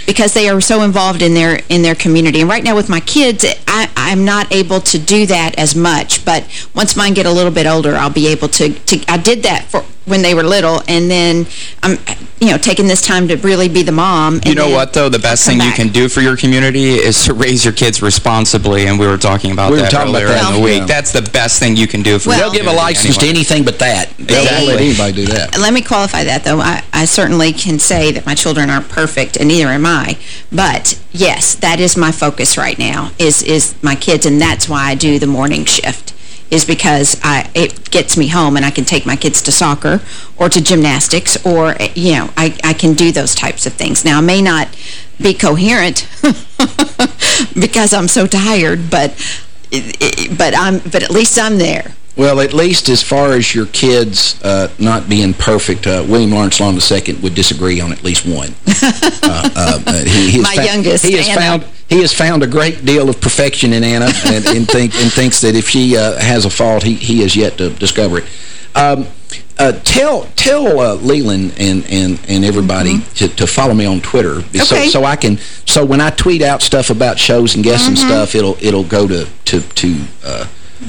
because they are so involved in their in their community. And right now with my kids, I, I'm not able to do that as much. But once mine get a little bit older, I'll be able to, to I did that for when they were little, and then I'm, you know, taking this time to really be the mom. And You know what, though? The best come thing you can do for your community is to raise your kids responsibly, and we were talking about We were that talking about that, in the week. yeah. That's the best thing you can do for Well- your They'll give a community license to anything but that. They'll They- let anybody do that. Let me qualify that, though. I, I certainly can say that my children aren't perfect, and neither am I. But, yes, that is my focus right now, is, is my kids, and that's why I do the morning shift, is because I it gets me home, and I can take my kids to soccer or to gymnastics, or, you know, I, I can do those types of things. Now, I may not be coherent [laughs] because I'm so tired, but but I'm but at least I'm there. Well, at least as far as your kids uh, not being perfect, uh, William Lawrence Long II would disagree on at least one. [laughs] uh, uh, uh, he, he My youngest, he has Anna. found he has found a great deal of perfection in Anna, and, and, think, and thinks that if she uh, has a fault, he he has yet to discover it. Um, uh, tell tell uh, Leland and and and everybody to, to follow me on Twitter, so. Okay. so I can so when I tweet out stuff about shows and guests and Mm-hmm. stuff, it'll it'll go to to to.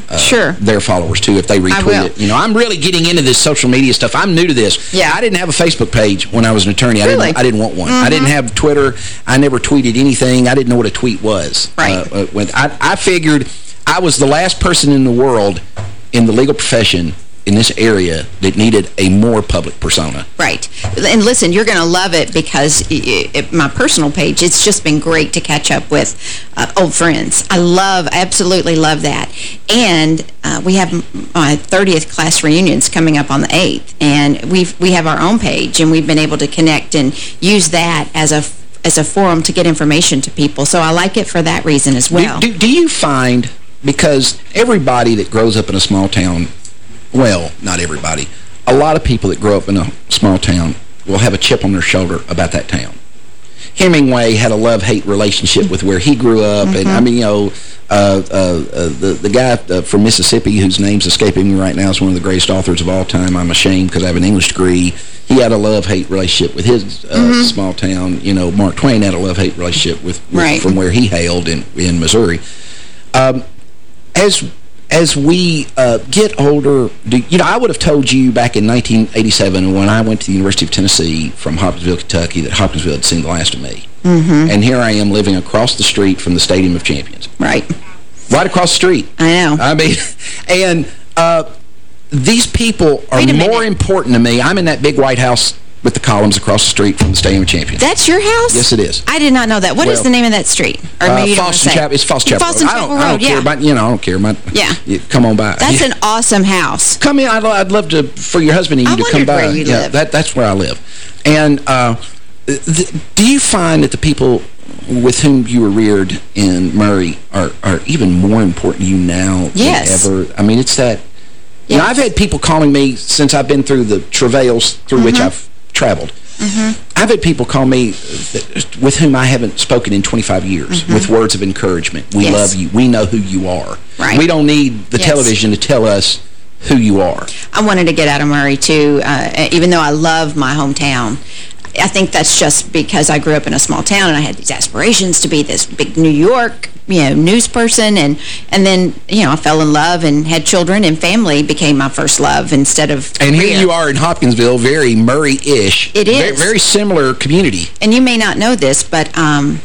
Uh, Sure. their followers too if they retweet it. You know, I'm really getting into this social media stuff. I'm new to this. Yeah. I didn't have a Facebook page when I was an attorney. I Really? didn't I didn't want one. I didn't have Twitter. I never tweeted anything. I didn't know what a tweet was. Right. Uh, uh, when I I figured I was the last person in the world in the legal profession in this area that needed a more public persona. Right. And listen, you're going to love it because i i my personal page, it's just been great to catch up with uh, old friends. I love, I absolutely love that. And uh, we have my 30th class reunions coming up on the 8th. And we've, we have our own page, and we've been able to connect and use that as a as a forum to get information to people. So I like it for that reason as well. Do, do, do you find, because everybody that grows up in a small town, well, not everybody, a lot of people that grow up in a small town will have a chip on their shoulder about that town. Hemingway had a love-hate relationship with where he grew up, and I mean, you know, uh, uh, uh, the the guy uh, from Mississippi whose name's escaping me right now is one of the greatest authors of all time. I'm ashamed because I have an English degree. He had a love-hate relationship with his uh, small town. You know, Mark Twain had a love-hate relationship with, with Right. from where he hailed in in Missouri. Um, as as we uh, get older, do, you know, I would have told you back in 1987 when I went to the University of Tennessee from Hopkinsville, Kentucky, that Hopkinsville had seen the last of me. Mm-hmm. And here I am living across the street from the Stadium of Champions. Right. Right across the street. I know. I mean, [laughs] and uh, these people are more important to me. I'm in that big White House with the columns across the street from the Stadium of Champions. That's your house? Yes, it is. I did not know that. What is Well, the name of that street? Or Uh, maybe don't say. Chapel. It's Foston Chapel. Foston Road. I don't, Chapel I don't Road, care yeah. about, you know, I don't care about, Yeah. you- come on by. That's Yeah. an awesome house. Come in. I'd, I'd love to, for your husband and I you to come by. where you yeah, live. That, that's where I live. And uh, do you find that the people with whom you were reared in Murray are, are even more important to you now Yes. than ever? I mean, it's that... You know, I've had people calling me since I've been through the travails through which Mm-hmm. I've traveled. I've had people call me with whom I haven't spoken in 25 years with words of encouragement. We. Yes. love you. We know who you are. Right. We don't need the Yes. television to tell us who you are. I wanted to get out of Murray, too, uh, even though I love my hometown. I think that's just because I grew up in a small town and I had these aspirations to be this big New York, you know, news person. And, and then, you know, I fell in love and had children and family became my first love instead of And career. here you are in Hopkinsville, very Murray-ish. It is. Very, very similar community. And you may not know this, but um,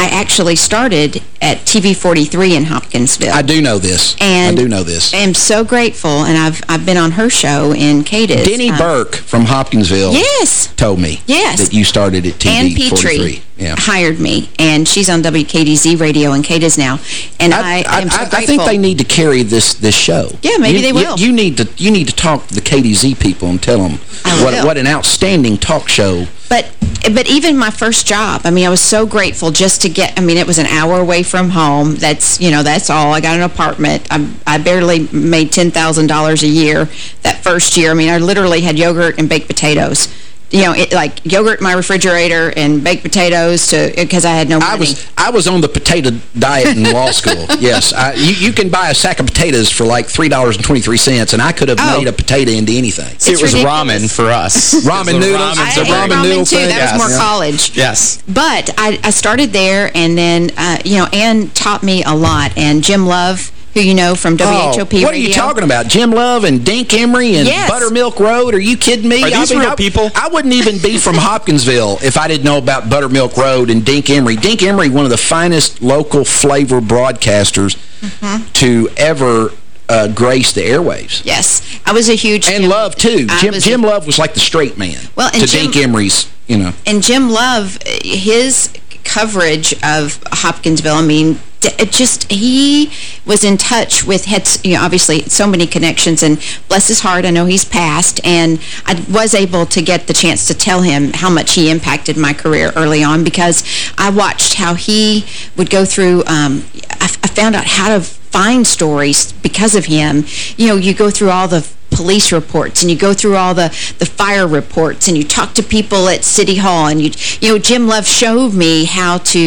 I actually started at TV 43 in Hopkinsville. I do know this. And I do know this. I am so grateful, and I've I've been on her show in Cadiz. Denny Uh, Burke from Hopkinsville Yes. told me Yes. that you started at TV Ann Petrie 43. Yeah. hired me, and she's on WKDZ radio in Cadiz now. And I, I, am so I, I think they need to carry this this show. Yeah, maybe You- they you- will. You, need to you need to talk to the KDZ people and tell them what what an outstanding talk show. But but even my first job, I mean, I was so grateful just to get, I mean, it was an hour away from home. That's, you know, that's all. I got an apartment. I, I barely made $10,000 a year that first year. I mean, I literally had yogurt and baked potatoes. You know, it, like yogurt in my refrigerator and baked potatoes to because I had no money. I was I was on the potato diet in law [laughs] school. Yes, I, you you can buy a sack of potatoes for like three dollars and twenty three cents, and I could have Oh. made a potato into anything. See, it was ridiculous. ramen for us. [laughs] Ramen It was a noodles. Ramen, I ate ramen ramen noodle too. thing. That was more Yes. college. Yes. But I, I started there, and then, uh, you know, Ann taught me a lot. And Jim Love, who you know from WHOP Oh, what are you talking about? Jim Love and Dink Emery and Yes. Buttermilk Road? Are you kidding me? Are these I mean, real I, people? I wouldn't even be from [laughs] Hopkinsville if I didn't know about Buttermilk Road and Dink Emery. Dink Emery, one of the finest local flavor broadcasters Mm-hmm. to ever uh, grace the airwaves. Yes. I was a huge... And Jim- Love, too. I Jim, was- Jim Love was like the straight man Well, and to Jim- Dink Emery's, you know. And Jim Love, his coverage of Hopkinsville, I mean, it just, he was in touch with, had, you know, obviously so many connections, and bless his heart, I know he's passed, and I was able to get the chance to tell him how much he impacted my career early on, because I watched how he would go through, um, I, I found out how to find stories because of him. You know, you go through all the police reports and you go through all the, the fire reports and you talk to people at City Hall and you, you know, Jim Love showed me how to,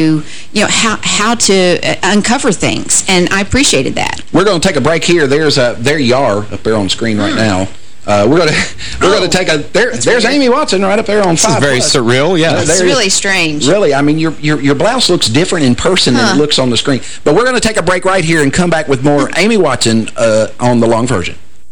you know, how, how to uh, uncover things and I appreciated that. We're going to take a break here. There's a, there you are up there on the screen right now. Uh, we're going to we're going to take a there. There's Amy Watson right up there on This five. is very Plus. surreal, yeah. Uh, It's there- really strange. Really, I mean, your your your blouse looks different in person than it looks on the screen. But we're going to take a break right here and come back with more Amy Watson uh, on the long version.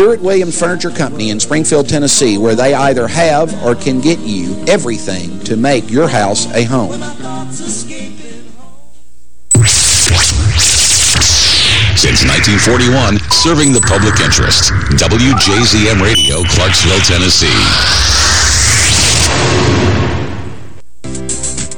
Stewart Williams Furniture Company in Springfield, Tennessee, where they either have or can get you everything to make your house a home. Since 1941, serving the public interest. WJZM Radio, Clarksville, Tennessee.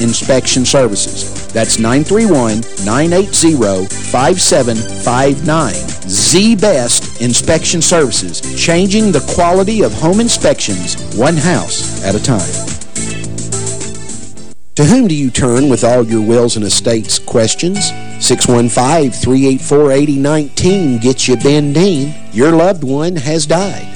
inspection services. That's 931-980-5759. The best inspection services, changing the quality of home inspections one house at a time. To whom do you turn with all your wills and estates questions? 615-384-8019 gets you Ben Dean. Your loved one has died.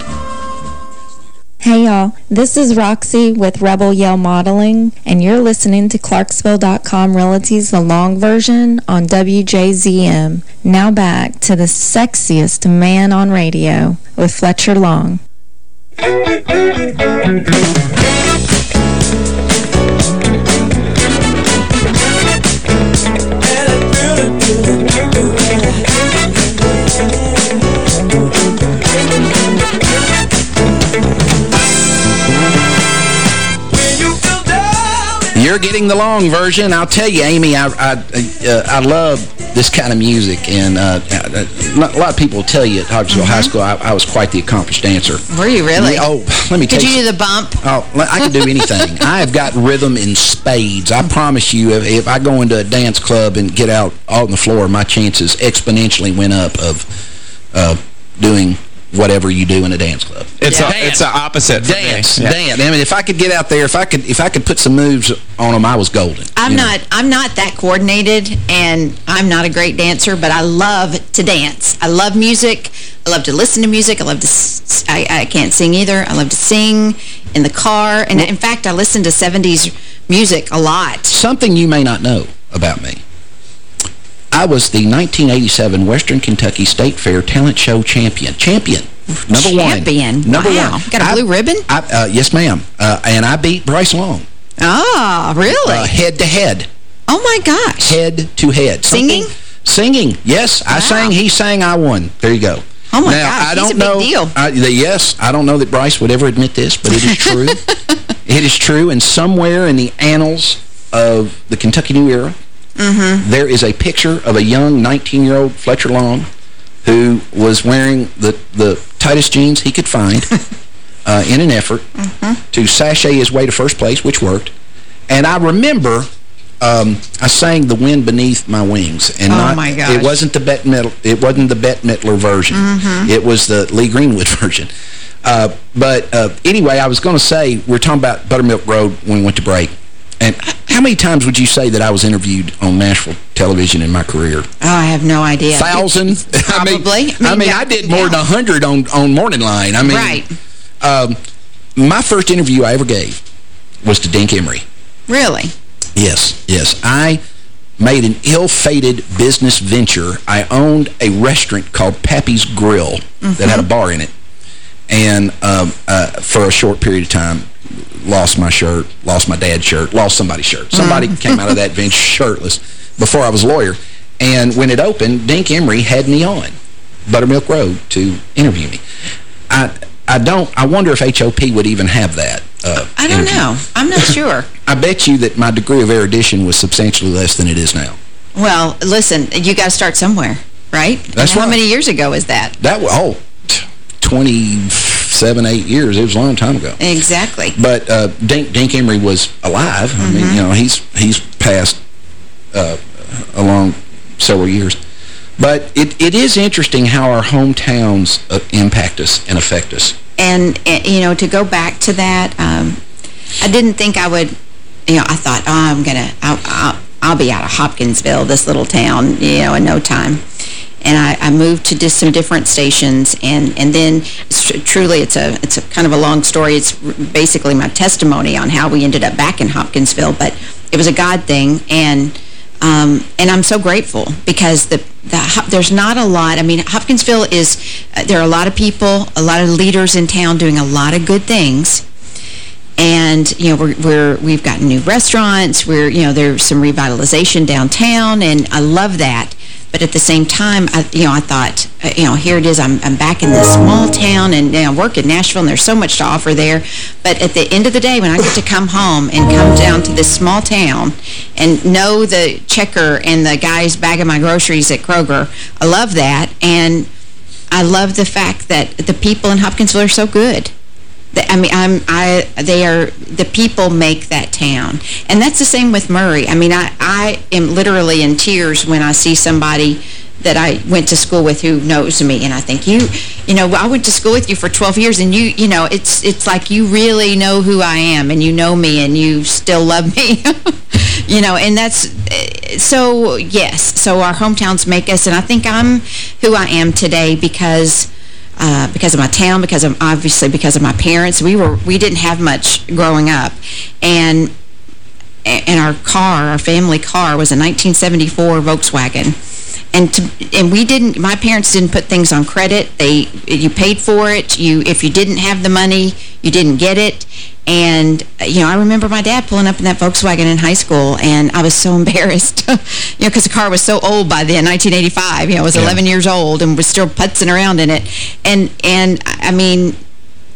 Hey y'all, this is Roxy with Rebel Yell Modeling, and you're listening to Clarksville.com Realty's The Long Version on WJZM. Now back to the sexiest man on radio with Fletcher Long. You're getting the long version. I'll tell you, Amy, I I, uh, I love this kind of music, and uh, a lot of people tell you at Hopkinsville mm -hmm. High School I, I, was quite the accomplished dancer. Were you really? oh, let me Could tell you you do the bump? Oh, I could do anything. [laughs] I have got rhythm in spades. I promise you, if, if I go into a dance club and get out on the floor, my chances exponentially went up of uh, doing whatever you do in a dance club. It's yeah. a, it's the opposite. Dance, yeah. dance. I mean, if I could get out there, if I could if I could put some moves on them, I was golden. I'm not know? I'm not that coordinated, and I'm not a great dancer, but I love to dance. I love music. I love to listen to music. I love to. I, I can't sing either. I love to sing in the car, and well, in fact, I listen to 70s music a lot. Something you may not know about me. I was the 1987 Western Kentucky State Fair Talent Show champion. Champion. Number champion. one. Champion. Number wow. one. Got a blue I, ribbon? I, uh, yes, ma'am. Uh, and I beat Bryce Long. Ah, really? Uh, head to head. Oh, my gosh. Head to head. Singing? Singing. Yes, wow. I sang, he sang, I won. There you go. Oh, my now, gosh, I don't he's a know, big deal. I, yes, I don't know that Bryce would ever admit this, but it is [laughs] true. it is true, and somewhere in the annals of the Kentucky New Era, Mm -hmm. there is a picture of a young 19-year-old Fletcher Long who was wearing the, the tightest jeans he could find [laughs] uh, in an effort mm -hmm. to sashay his way to first place, which worked. And I remember um, I sang "The Wind Beneath My Wings," and oh not, my gosh. it wasn't the Bette Midler, it wasn't the Bette Midler version. Mm -hmm. It was the Lee Greenwood [laughs] version. Uh, but uh, anyway, I was going to say we're talking about Buttermilk Road when we went to break. And how many times would you say that I was interviewed on Nashville television in my career? Oh, I have no idea. Thousand? [laughs] [laughs] Probably. I mean, I, mean, yeah, I did more yeah. than a hundred on, on Morning Line. I mean, right. Um, my first interview I ever gave was to Dink Emery. Really? Yes, yes. I made an ill-fated business venture. I owned a restaurant called Pappy's Grill mm -hmm. that had a bar in it. And um, uh, for a short period of time, lost my shirt, lost my dad's shirt, lost somebody's shirt. Somebody mm. came out of that bench [laughs] shirtless before I was a lawyer. And when it opened, Dink Emery had me on Buttermilk Road to interview me. I I don't. I wonder if HOP would even have that. Uh, I don't interview. know. I'm not [laughs] sure. I bet you that my degree of erudition was substantially less than it is now. Well, listen, you got to start somewhere, right? That's how right. many years ago is that? That oh, 20 seven, eight years. It was a long time ago. Exactly. But uh, Dink, Dink Emery was alive. Mm -hmm. I mean, mm-hmm. you know, he's he's passed uh, along several years. But it, it is interesting how our hometowns uh, impact us and affect us. And, eh, you know, to go back to that, um, I didn't think I would, you know, I thought, oh, I'm going to, I'll, I'll, I'll be out of Hopkinsville, this little town, you know, in no time. And I, I moved to just some different stations, and and then it's tr truly it's a it's a kind of a long story. It's basically my testimony on how we ended up back in Hopkinsville, but it was a God thing, and um, and I'm so grateful because the, the there's not a lot. I mean, Hopkinsville is, uh, there are a lot of people, a lot of leaders in town doing a lot of good things. And, you know, we're, we're, we've got new restaurants. We're, you know, there's some revitalization downtown, and I love that. But at the same time, I, you know, I thought, uh, you know, here it is. I'm, I'm back in this small town and you know, work in Nashville and there's so much to offer there. But at the end of the day, when I get to come home and come down to this small town and know the checker and the guy's bagging my groceries at Kroger, I love that. And I love the fact that the people in Hopkinsville are so good. I mean, I'm, I, they are, the people make that town. And that's the same with Murray. I mean, I, I am literally in tears when I see somebody that I went to school with who knows me. And I think, you, you know, I went to school with you for 12 years and you, you know, it's, it's like you really know who I am and you know me and you still love me. [laughs] you know, and that's, eh, so yes, so our hometowns make us, and I think I'm who I am today because uh, because of my town, because of obviously because of my parents. We were we didn't have much growing up, and and our car, our family car, was a 1974 Volkswagen. And to, and we didn't. My parents didn't put things on credit. They you paid for it. You if you didn't have the money, you didn't get it. And, you know, I remember my dad pulling up in that Volkswagen in high school, and I was so [laughs] embarrassed, you know, because the car was so old by then, 1985. You know, I was yeah. 11 years old and was still putzing around in it. And, and I mean,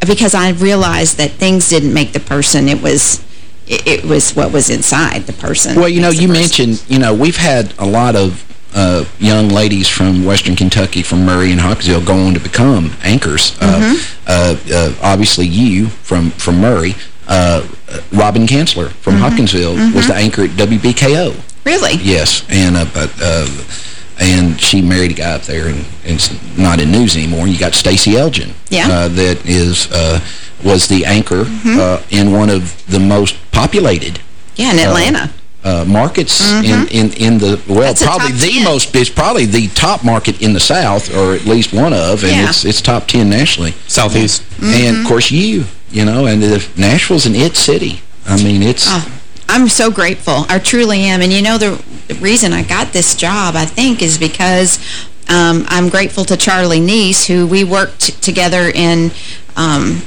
because I realized that things didn't make the person. It was it, was what was inside the person. Well, you know, you mentioned, you know, we've had a lot of uh, young ladies from Western Kentucky, from Murray and Hopkinsville, go on to become anchors. Mm -hmm. uh, obviously, you from from Murray, uh, Robin Kanzler from mm -hmm. Hopkinsville mm -hmm. was the anchor at WBKO. Really? Yes, and but and she married a guy up there, and, and it's not in news anymore. You got Stacy Elgin, yeah. that is was the anchor mm-hmm. in one of the most populated. Yeah, in Atlanta uh, markets mm -hmm. in, mm-hmm. in, in the, well, That's probably the 10. most, it's probably the top market in the South, or at least one of, and yeah. it's it's top 10 nationally. Southeast. Mm -hmm. And, of course, you, you know, and the, Nashville's an it city. I mean, it's... Oh, I'm so grateful. I truly am. And, you know, the, the reason I got this job, I think, is because um, I'm grateful to Charlie Neese, who we worked together in... Um,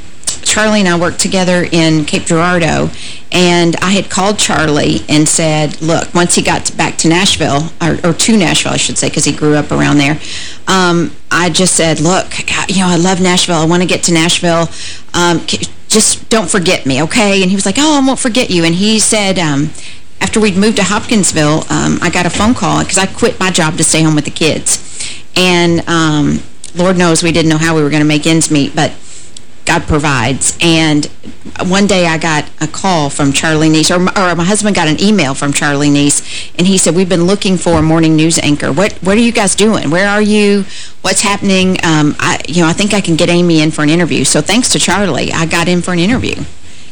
Charlie and I worked together in Cape Girardeau, and I had called Charlie and said, look, once he got back to Nashville, or, or to Nashville, I should say, because he grew up around there, um, I just said, look, you know, I love Nashville. I want to get to Nashville. Um, just don't forget me, okay? And he was like, oh, I won't forget you. And he said, um, after we'd moved to Hopkinsville, um, I got a phone call because I quit my job to stay home with the kids. And um, Lord knows we didn't know how we were going to make ends meet, but God provides. And one day I got a call from Charlie Neese, or, or, my husband got an email from Charlie Neese, and he said, we've been looking for a morning news anchor. What what are you guys doing? Where are you? What's happening? Um, I, you know, I think I can get Amy in for an interview. So thanks to Charlie, I got in for an interview.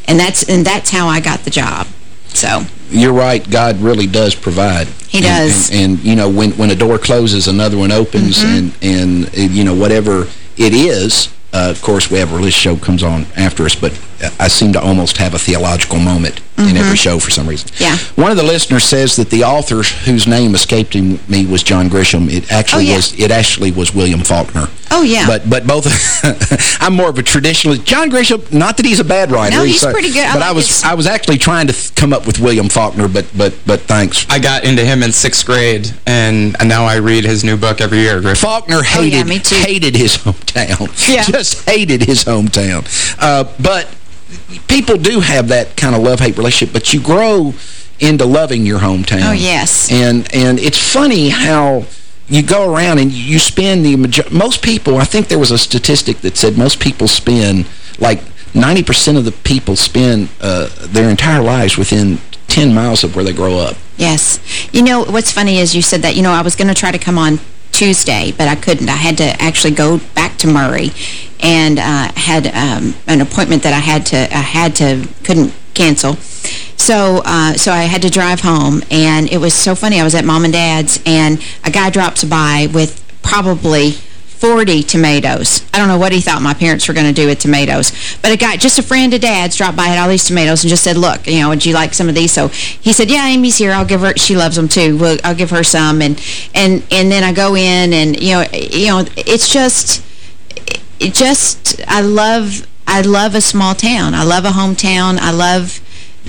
And that's and that's how I got the job. So you're right. God really does provide. He does. And, and, and, you know, when when a door closes, another one opens, mm -hmm. and and you know whatever it is, uh, of course, we have a religious show comes on after us, but I seem to almost have a theological moment mm -hmm. in every mm-hmm. show for some reason. Yeah. One of the listeners says that the author whose name escaped me was John Grisham. It actually oh, yeah. was it actually was William Faulkner. Oh yeah. But but both [laughs] I'm more of a traditionalist. John Grisham, not that he's a bad writer. No, he's pretty good. But I, like was his... I was actually trying to come up with William Faulkner, but but but thanks. I got into him in sixth grade, and, and now I read his new book every year. Griffin. Faulkner hated oh, yeah, hated his hometown. Yeah. [laughs] Just hated his hometown. Uh, but people do have that kind of love-hate relationship, but you grow into loving your hometown. Oh, yes. And, and it's funny how you go around and you spend the most people, I think there was a statistic that said most people spend like 90% of the people spend uh, their entire lives within 10 miles of where they grow up. Yes. You know, what's funny is you said that, you know, I was going to try to come on Tuesday, but I couldn't. I had to actually go back to Murray and uh, had um, an appointment that I had to I had to couldn't cancel. so uh, so I had to drive home, and it was so funny. I was at mom and dad's, and a guy drops by with probably 40 tomatoes. I don't know what he thought my parents were going to do with tomatoes. But a guy, just a friend of dad's, dropped by, had all these tomatoes, and just said, look, you know, would you like some of these? So he said, yeah, Amy's here. I'll give her, she loves them too. Well, I'll give her some. And, and, and then I go in, and, you know, you know, it's just, it just, I love, I love a small town. I love a hometown. I love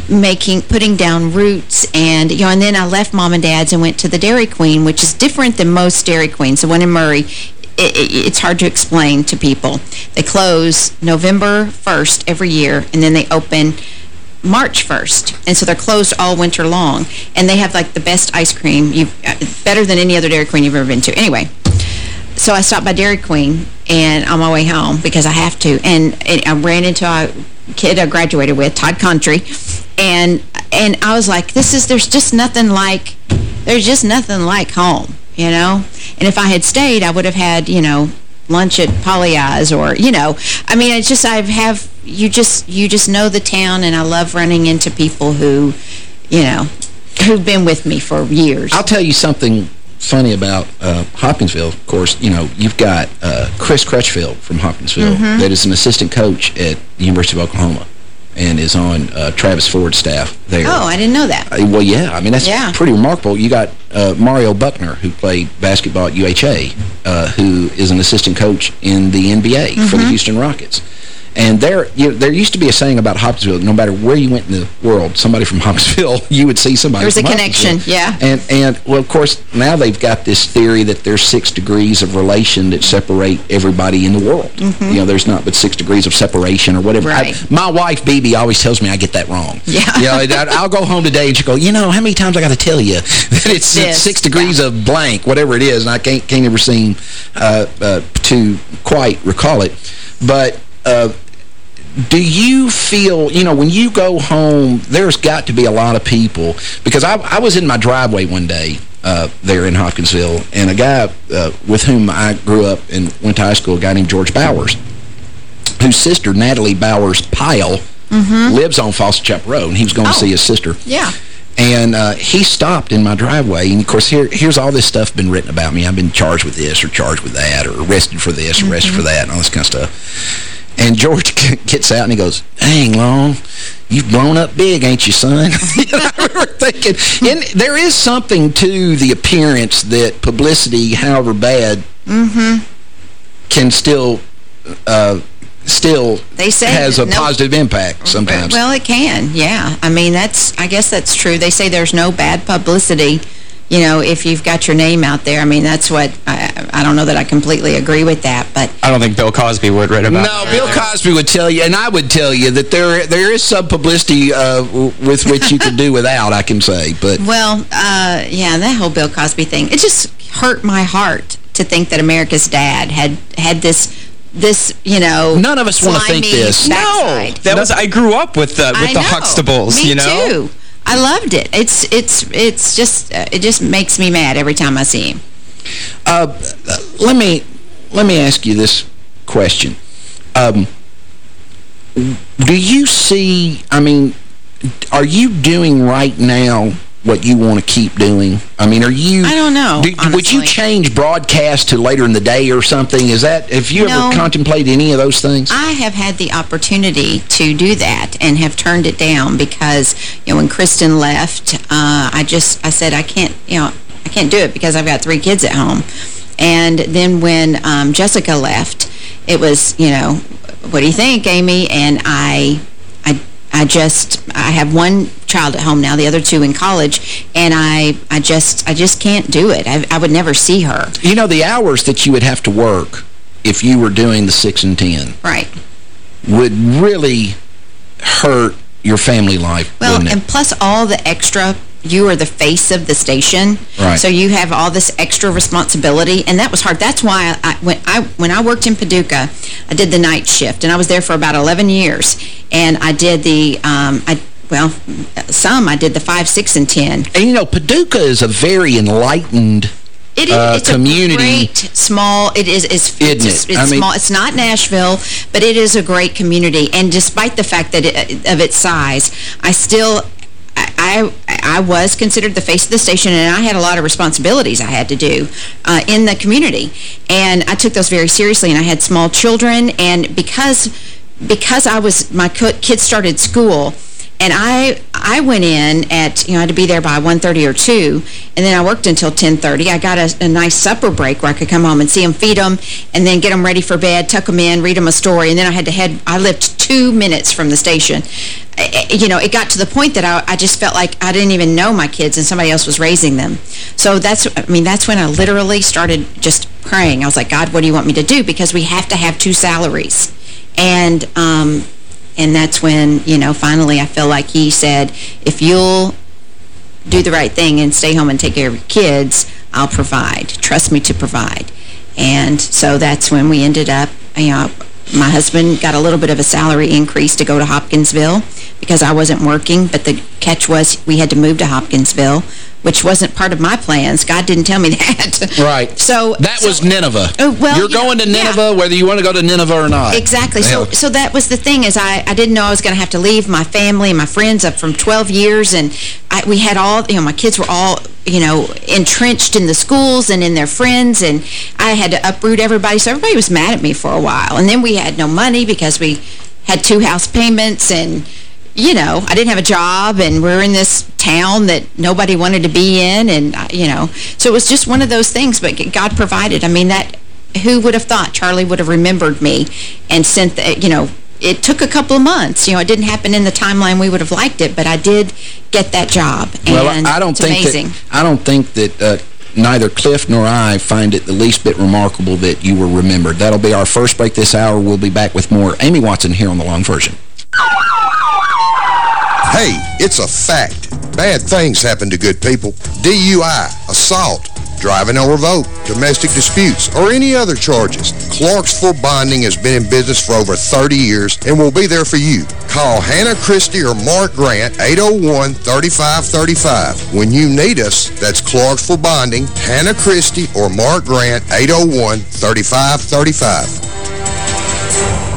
making putting down roots and you know and then I left mom and dad's and went to the Dairy Queen which is different than most Dairy Queens the one in Murray it, it, it's hard to explain to people. They close November 1st every year and then they open March 1st and so they're closed all winter long and they have like the best ice cream you uh, better than any other Dairy Queen you've ever been to. Anyway so I stopped by Dairy Queen and on my way home because I have to and, and I ran into a kid I graduated with Todd Country and and I was like, this is, there's just nothing like, there's just nothing like home, you know? And if I had stayed, I would have had, you know, lunch at Polly's or, you know, I mean, it's just, I have, you just, you just know the town and I love running into people who, you know, who've been with me for years. I'll tell you something funny about uh, Hopkinsville. Of course, you know, you've got uh, Chris Crutchfield from Hopkinsville Mm-hmm. Mhm. that is an assistant coach at the University of Oklahoma and is on uh, Travis Ford's staff there. Oh, I didn't know that. Uh, Well, yeah. I mean, that's Yeah. pretty remarkable. You got uh, Mario Buckner, who played basketball at UHA, uh, who is an assistant coach in the NBA for the Mhm. Houston Rockets. And there you know, there used to be a saying about Hopkinsville, no matter where you went in the world, somebody from [laughs] Hopkinsville, you would see somebody There was a connection, yeah. And, and well, of course, now they've got this theory that there's six degrees of relation that separate everybody in the world. Mhm. You know, there's not but six degrees of separation or whatever. I- Right. my wife, Bibi, always tells me I get that wrong. Yeah. You know, I- I'll go home today and she'll go, you know, how many times I got to tell you [laughs] that it's, it's six degrees of blank, whatever it is, and I can't, can't ever seem uh, uh, to quite recall it. But... Uh, do you feel, you know, when you go home, there's got to be a lot of people, because I, I was in my driveway one day uh, there in Hopkinsville, and a guy uh, with whom I grew up and went to high school, a guy named George Bowers, whose sister, Natalie Bowers Pyle, Mhm. lives on Foster Chapel Road, and he was going Oh. to see his sister. Yeah. And uh, he stopped in my driveway, and of course, here here's all this stuff been written about me. I've been charged with this or charged with that or arrested for this, arrested for that, and all this kind of stuff. And George [laughs] gets out and he goes, dang, Long, you've blown up big, ain't you, son? [laughs] I remember thinking, and there is something to the appearance that publicity, however bad, Mm-hmm. can still... Uh, still They say has a no- positive impact sometimes. Well, it can, yeah. I mean, that's, I guess that's true. They say there's no bad publicity, you know, if you've got your name out there. I mean, that's what, I, I don't know that I completely agree with that, but I don't think Bill Cosby would write about No, Bill Cosby would tell you, and I would tell you, that there there is some publicity uh, with which you could do [laughs] without, I can say. But Well, uh, yeah, that whole Bill Cosby thing, it just hurt my heart to think that America's dad had had this, this you know... None of us wanna think this. backside. That was, I grew up with the, with I the know. Huxtables, me you know? too. I loved it. It's, it's, it's just, uh, it just makes me mad every time I see him. uh, let me let me ask you this question. Um, do you see, I mean, are you doing right now what you want to keep doing? I mean, are you... I don't know, do- would you change broadcast to later in the day or something? Is that, have you No. ever contemplated any of those things? I have had the opportunity to do that and have turned it down because, you know, when Kristen left, uh, I just, I said, I can't, you know, I can't do it because I've got three kids at home. And then when um, Jessica left, it was, you know, what do you think, Amy? And I, I, I just, I have one child at home now, the other two in college, and I, I just, I just can't do it. I, I would never see her. You know, the hours that you would have to work if you were doing the 6 and 10 Right. would really hurt your family life, Well, wouldn't it? and plus all the extra, you are the face of the station. Right. So you have all this extra responsibility, and that was hard. That's why I, when I when I worked in Paducah, I did the night shift, and I was there for about 11 years. And I did the, um, I well, some I did the 5, 6, and 10. And, you know, Paducah is a very enlightened It is uh, it's community. a great small it is it's, Isn't it's, it? it's I mean- small it's not Nashville but it is a great community and despite the fact that it, of its size I still I, I was considered the face of the station, and I had a lot of responsibilities I had to do uh, in the community. And I took those very seriously, and I had small children, and because because I was, my kids started school, and I I went in at, you know, I had to be there by 1.30 or 2, and then I worked until 10.30. I got a, a, nice supper break where I could come home and see them, feed them, and then get them ready for bed, tuck them in, read them a story, and then I had to head, I lived two minutes from the station. I, you know, it got to the point that I, I just felt like I didn't even know my kids and somebody else was raising them. So that's, I mean, that's when I literally started just praying. I was like, God, what do you want me to do? Because we have to have two salaries. And, um, and that's when, you know, finally I feel like he said, if you'll do the right thing and stay home and take care of your kids, I'll provide. Trust me to provide. And so that's when we ended up, you know, my husband got a little bit of a salary increase to go to Hopkinsville because I wasn't working, but the catch was we had to move to Hopkinsville which wasn't part of my plans. God didn't tell me [laughs] that. Right. So That so, was Nineveh. Uh, oh, well, You're going to Nineveh yeah. whether you want to go to Nineveh or not. Exactly. So so that was the thing is I, I didn't know I was going to have to leave my family and my friends up from 12 years and I, we had all, you know, my kids were all, you know, entrenched in the schools and in their friends and I had to uproot everybody. So everybody was mad at me for a while. And then we had no money because we had two house payments and you know, I didn't have a job and we're in this town that nobody wanted to be in and, uh, you know, so it was just one of those things, but God provided. I mean, that, who would have thought Charlie would have remembered me and sent, the, you know, it took a couple of months. You know, it didn't happen in the timeline we would have liked it, but I did get that job. well, I don't it's think amazing. That, I don't think that uh, neither Cliff nor I find it the least bit remarkable that you were remembered. That'll be our first break this hour. We'll be back with more Amy Watson here on The Long Version. Hey, it's a fact. Bad things happen to good people. DUI, assault, driving on revoke, domestic disputes, or any other charges. Clarksville Bonding has been in business for over 30 years and will be there for you. Call Hannah Christie or Mark Grant, 801-3535. When you need us, that's Clarksville Bonding, Hannah Christie or Mark Grant, 801-3535.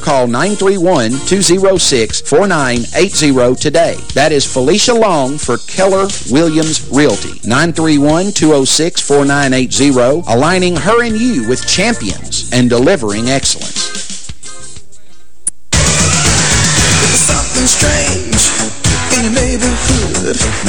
call 931-206-4980 today. That is Felicia Long for Keller Williams Realty. 931-206-4980, aligning her and you with champions and delivering excellence.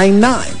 99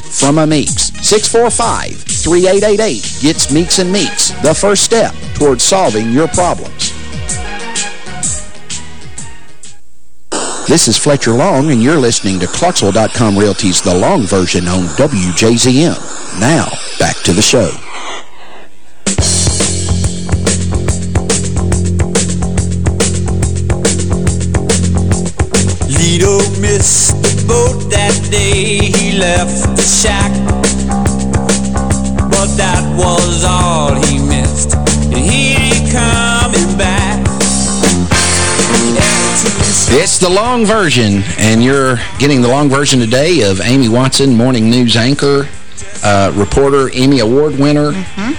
from a Meeks. 645-3888 gets Meeks and Meeks, the first step towards solving your problems. This is Fletcher Long, and you're listening to Clarksville.com Realty's The Long version on WJZM. Now, back to the show. Missed the boat that day he left the shack. But that was all he missed. He ain't coming back. It's the long version, and you're getting the long version today of Amy Watson, morning news anchor, uh, reporter, Emmy Award winner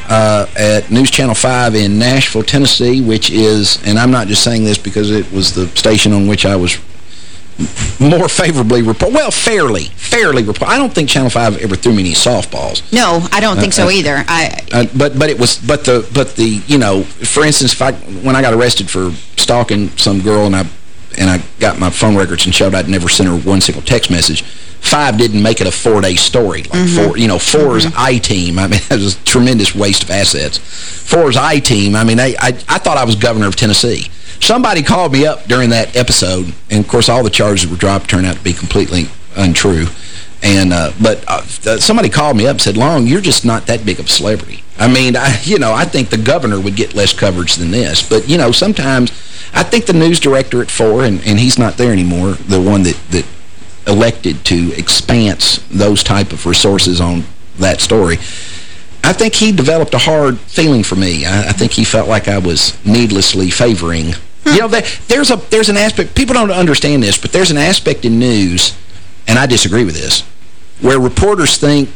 uh, at News Channel 5 in Nashville, Tennessee, which is, and I'm not just saying this because it was the station on which I was more favorably report. Well, fairly, fairly report. I don't think Channel 5 ever threw me any softballs. No, I don't think Uh, so uh, either. I Uh, but but it was but the but the you know for instance if I when I got arrested for stalking some girl and I and I got my phone records and showed I'd never sent her one single text message five didn't make it a four day story like four you know 4's I team I mean [laughs] that was a tremendous waste of assets four's I team I mean I, I I thought I was governor of Tennessee somebody called me up during that episode and of course all the charges were dropped turned out to be completely untrue and uh, but uh, somebody called me up and said, Long, you're just not that big of a celebrity. I mean, I, you know, I think the governor would get less coverage than this. But, you know, sometimes I think the news director at 4, and, and he's not there anymore, the one that, that elected to expanse those type of resources on that story, I think he developed a hard feeling for me. I, I think he felt like I was needlessly favoring. You know, there, there's a there's an aspect, people don't understand this, but there's an aspect in news, and I disagree with this, where reporters think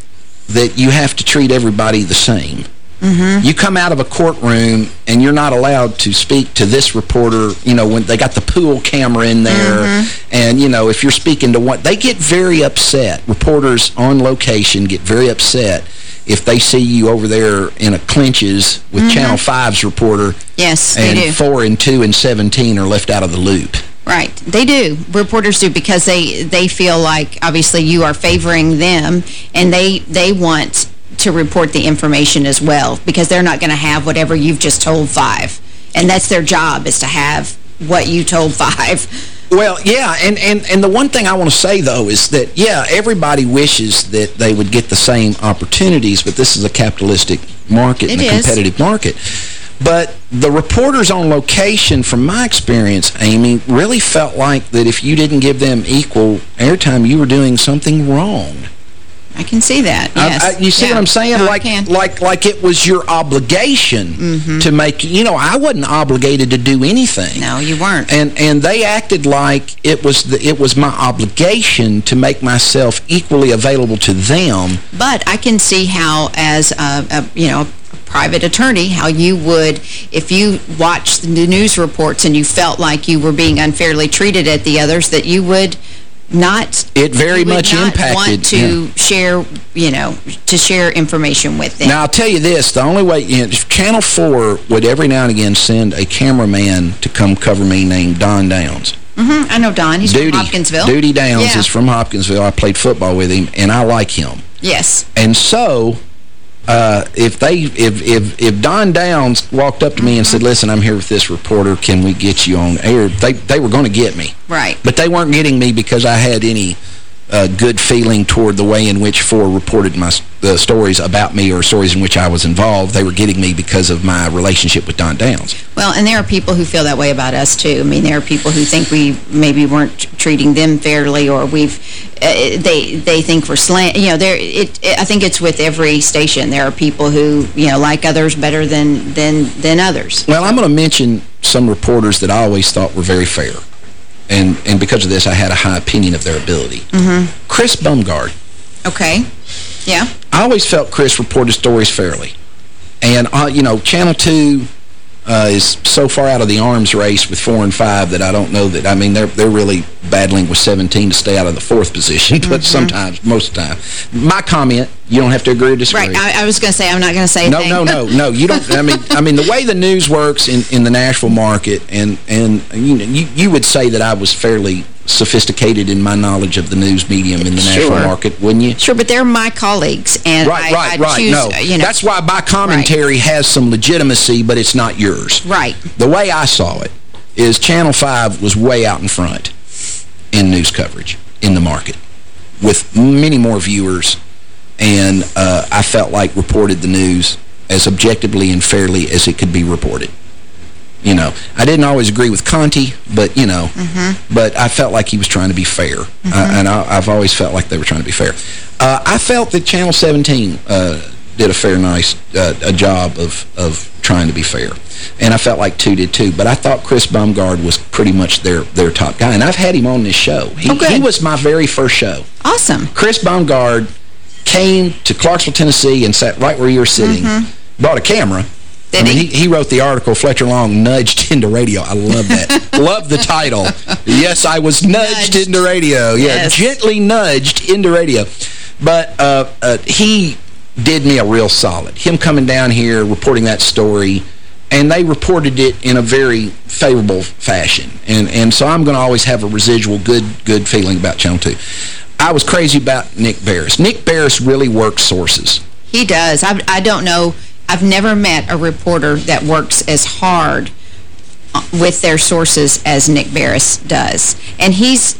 that you have to treat everybody the same. Mm-hmm. You come out of a courtroom and you're not allowed to speak to this reporter, you know, when they got the pool camera in there. Mm-hmm. And, you know, if you're speaking to one, they get very upset. Reporters on location get very upset if they see you over there in a clinches with mm-hmm. Channel 5's reporter yes, they and do. 4 and 2 and 17 are left out of the loop. Right. They do. Reporters do because they they feel like obviously you are favoring them and they they want to report the information as well because they're not going to have whatever you've just told five. And that's their job is to have what you told five. [laughs] Well, yeah, and, and, and the one thing I want to say, though, is that, yeah, everybody wishes that they would get the same opportunities, but this is a capitalistic market and a is. competitive market. But the reporters on location, from my experience, Amy, really felt like that if you didn't give them equal airtime, you were doing something wrong. I can see that. Yes. I- you see Yeah. what I'm saying? No, I like, like, like it was your obligation Mm-hmm. to make, you know, I wasn't obligated to do anything. No, you weren't. And and they acted like it was the, it was my obligation to make myself equally available to them. But I can see how, as a, a you know, a private attorney, how you would, if you watched the news reports and you felt like you were being unfairly treated at the others, that you would not It very much impacted. want to share, you know, to share information with them. Now, I'll tell you this, the only way, you know, Channel 4 would every now and again send a cameraman to come cover me named Don Downs. mm -hmm. I know Don. He's Duty, from Hopkinsville. Duty Downs Yeah. is from Hopkinsville. I played football with him, and I like him. Yes. And so, uh, if they, if, if, if Don Downs walked up to me and said, listen, I'm here with this reporter, can we get you on air? They, they were going to get me. Right. But they weren't getting me because I had any uh, good feeling toward the way in which Four reported my the stories about me or stories in which I was involved. They were getting me because of my relationship with Don Downs. Well, and there are people who feel that way about us, too. I mean, there are people who think we maybe weren't treating them fairly or we've, uh, they they think we're slant, you know, there, it, it, I think it's with every station. There are people who, you know, like others better than, than, than others. Well, I'm going to mention some reporters that I always thought were very fair. And, and because of this, I had a high opinion of their ability. Mm-hmm. Chris Bumgard. Okay. Yeah. I always felt Chris reported stories fairly. And, uh, you know, Channel 2 uh, is so far out of the arms race with 4 and 5 that I don't know that, I mean, they're, they're really battling with 17 to stay out of the fourth position, [laughs] but Mm-hmm. sometimes, most of the time. My comment, you don't have to agree or disagree. Right. I, I was going to say, I'm not going to say No, anything. no, no, no. You don't. I mean, I mean the way the news works in in the Nashville market, and and you know, you you would say that I was fairly sophisticated in my knowledge of the news medium in the Nashville Sure. market, wouldn't you? Sure, but they're my colleagues, and Right, I, right, I right. choose, no, you know. that's why my commentary has some legitimacy, but it's not yours. Right. The way I saw it is Channel 5 was way out in front in news coverage in the market with many more viewers, and uh, I felt like reported the news as objectively and fairly as it could be reported. You know, I didn't always agree with Conti, but, you know, but I felt like he was trying to be fair. Uh, and I, I've always felt like they were trying to be fair. Uh, I felt that Channel 17 uh, did a fair, nice uh, a job of, of trying to be fair. And I felt like two did too. But I thought Chris Baumgard was pretty much their, their top guy. And I've had him on this show. He, Oh, he was my very first show. Awesome. Chris Baumgard came to Clarksville, Tennessee and sat right where you were sitting. Brought a camera. I mean, he? he? He wrote the article, Fletcher Long nudged into radio. I love that. [laughs] love the title. Yes, I was nudged, Nudged. into radio. Yeah, Yes. gently nudged into radio. But uh, uh, he did me a real solid. Him coming down here, reporting that story, and they reported it in a very favorable fashion. And and so I'm going to always have a residual good good feeling about Channel 2. I was crazy about Nick Beres. Nick Beres really works sources. He does. I, I don't know. I've never met a reporter that works as hard uh, with their sources as Nick Beres does. And he's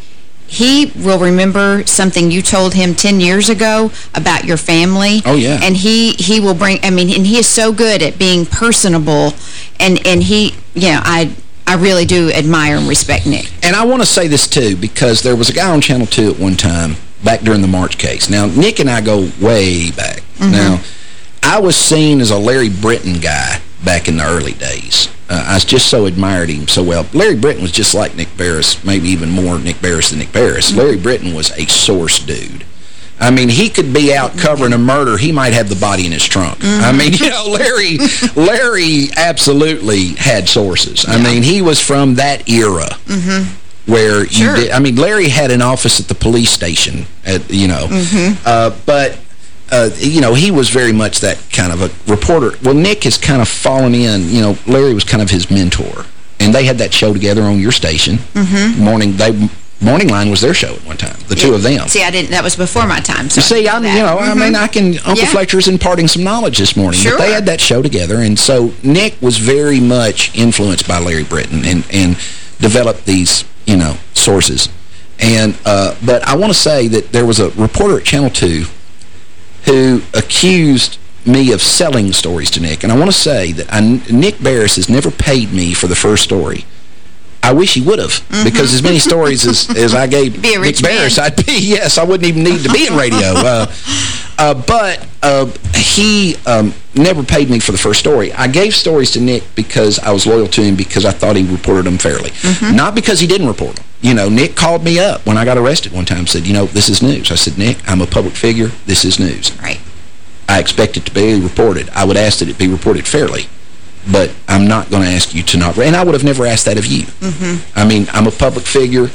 he will remember something you told him 10 years ago about your family. Oh, yeah. And he, he will bring, I mean, and he is so good at being personable. And, and he, you know, I, I really do admire and respect Nick. And I want to say this, too, because there was a guy on Channel 2 at one time, back during the March case. Now, Nick and I go way back. Now, I was seen as a Larry Brinton guy back in the early days. Uh, I just so admired him so well. Larry Brinton was just like Nick Beres, maybe even more Nick Beres than Nick Beres. Larry Brinton was a source dude. I mean, he could be out covering a murder. He might have the body in his trunk. I mean, [laughs] you [laughs] know, Larry Larry absolutely had sources. I mean, he was from that era where Sure. you did. I mean, Larry had an office at the police station, at, you know. Uh, but, uh, you know, he was very much that kind of a reporter. Well, Nick has kind of fallen in. You know, Larry was kind of his mentor. And they had that show together on your station. Morning, they... Morning Line was their show at one time, the two of them. See, I didn't, that was before my time. So see, I'm, you know, I mean, I can, Uncle Yeah. Fletcher's imparting some knowledge this morning. Sure. But they had that show together, and so Nick was very much influenced by Larry Brinton and, and developed these, you know, sources. And, uh, but I want to say that there was a reporter at Channel 2 who accused me of selling stories to Nick. And I want to say that I, Nick Beres has never paid me for the first story. I wish he would have, because as many stories as, [laughs] as I gave Nick Beres, man. I'd be, yes, I wouldn't even need to be in radio. [laughs] Uh, uh, but uh, he um, never paid me for the first story. I gave stories to Nick because I was loyal to him because I thought he reported them fairly. Mm-hmm. Not because he didn't report them. You know, Nick called me up when I got arrested one time and said, you know, this is news. I said, Nick, I'm a public figure. This is news. Right. I expect it to be reported. I would ask that it be reported fairly. But I'm not going to ask you to not... And I would have never asked that of you. Mm-hmm. I mean, I'm a public figure.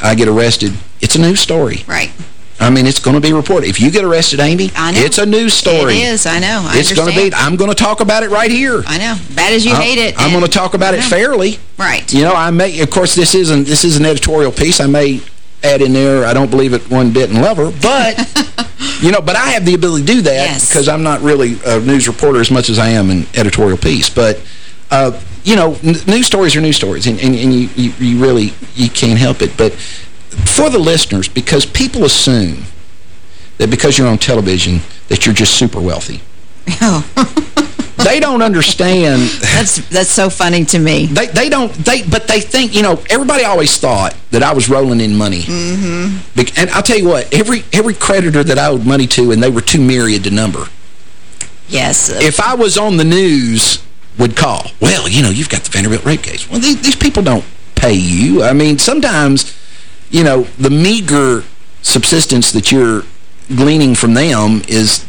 I get arrested. It's a news story. Right. I mean, it's going to be reported. If you get arrested, Amy, it's a news story. It is, I know. I it's going to be. I'm going to talk about it right here. I know. Bad as you I'm- hate it. I'm going to talk about it fairly. Right. You know, I may... Of course, this isn't... This is an editorial piece. I may add in there, I don't believe it one bit in Lover, but... [laughs] You know, but I have the ability to do that Yes. because I'm not really a news reporter as much as I am an editorial piece. But, uh, you know, n news stories are news stories, and, and, and you, you, you really you can't help it. But for the listeners, because people assume that because you're on television that you're just super wealthy. [laughs] they don't understand... That's that's so funny to me. They they don't they but they think you know everybody always thought that I was rolling in money. Mm-hmm. And I'll tell you what, every every creditor that I owed money to, and they were too myriad to number. Yes. uh, If I was on the news, would call. Well, you know, you've got the Vanderbilt rape case. Well, these, these people don't pay you. I mean, sometimes, you know, the meager subsistence that you're gleaning from them is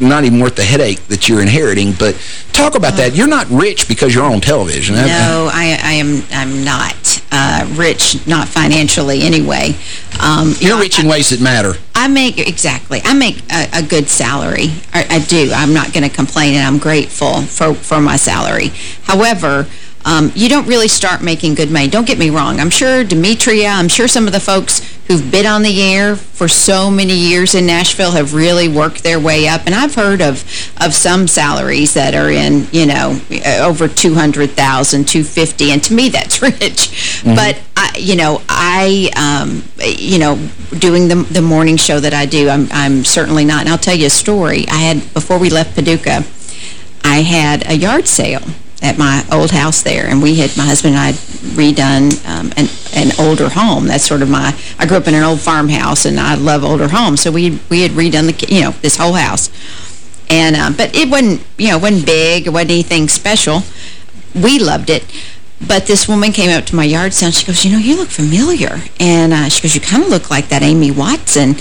not even worth the headache that you're inheriting. But talk about that. You're not rich because you're on television. No, I, I am I'm not uh, rich, not financially anyway. Um, you're rich in ways that matter. I make, exactly, I make a, a good salary. I, I, do. I'm not going to complain, and I'm grateful for, for my salary. However, um, you don't really start making good money. Don't get me wrong. I'm sure Demetria, I'm sure some of the folks who've been on the air for so many years in Nashville have really worked their way up. And I've heard of, of some salaries that are in, you know, over 200,000, 250, and to me that's [laughs] rich. Mm -hmm. But, I, you know, I, um, you know, doing the, the morning show that I do, I'm, I'm certainly not. And I'll tell you a story. I had, before we left Paducah, I had a yard sale at my old house there. And we had, my husband and I had redone um, an, an older home. That's sort of my, I grew up in an old farmhouse and I love older homes. So we, we had redone the, you know, this whole house. And, uh, but it wasn't, you know, wasn't big. It wasn't anything special. We loved it. But this woman came up to my yard sale and she goes, you know, you look familiar. And uh, she goes, you kind of look like that Amy Watson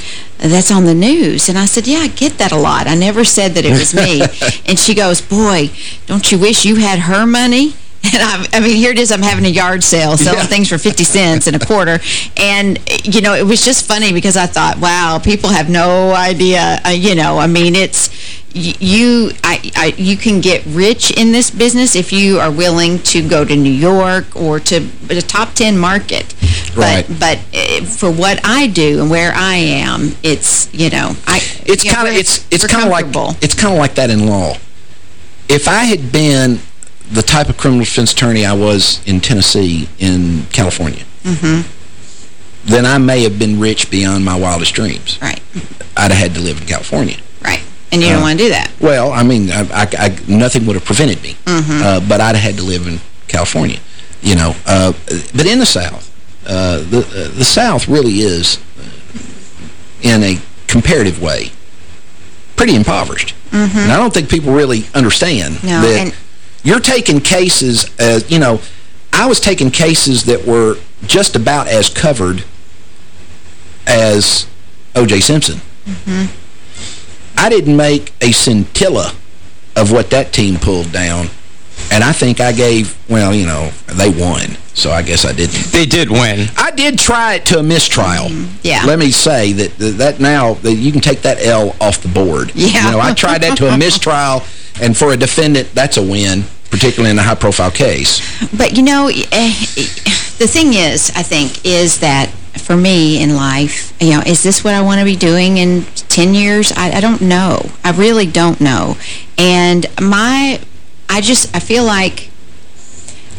that's on the news. And I said, yeah, I get that a lot. I never said that it was me. [laughs] and she goes, boy, don't you wish you had her money? [laughs] And I, I, mean, here it is, I'm having a yard sale, selling yeah. things for 50 cents and a quarter. And, you know, it was just funny because I thought, wow, people have no idea. Uh, you know, I mean, it's, you I, I, you can get rich in this business if you are willing to go to New York or to the top 10 market. Right. But but eh, for what I do and where I am, it's, you know, I It's kind of it's it's kind of like it's kind of like that in law. If I had been the type of criminal defense attorney I was in Tennessee in California. Mm -hmm. Then I may have been rich beyond my wildest dreams. Right. I'd have had to live in California. Right. And you uh, don't want to do that. Well, I mean, I, I, I, nothing would have prevented me. Mm -hmm. uh, but I'd have had to live in California, you know. Uh, but in the South, uh, the, uh, the South really is, uh, in a comparative way, pretty impoverished. Mm -hmm. And I don't think people really understand no, that you're taking cases as, you know, I was taking cases that were just about as covered as O.J. Simpson. Mm -hmm. I didn't make a scintilla of what that team pulled down. And I think I gave, well, you know, they won. So I guess I didn't. They did win. I did try it to a mistrial. Mm, yeah. Let me say that that now, that you can take that L off the board. Yeah. You know, I tried that to a mistrial, and for a defendant, that's a win, particularly in a high-profile case. But, you know, eh, the thing is, I think, is that for me in life, you know, is this what I want to be doing in 10 years? I, I don't know. I really don't know. And my, I just, I feel like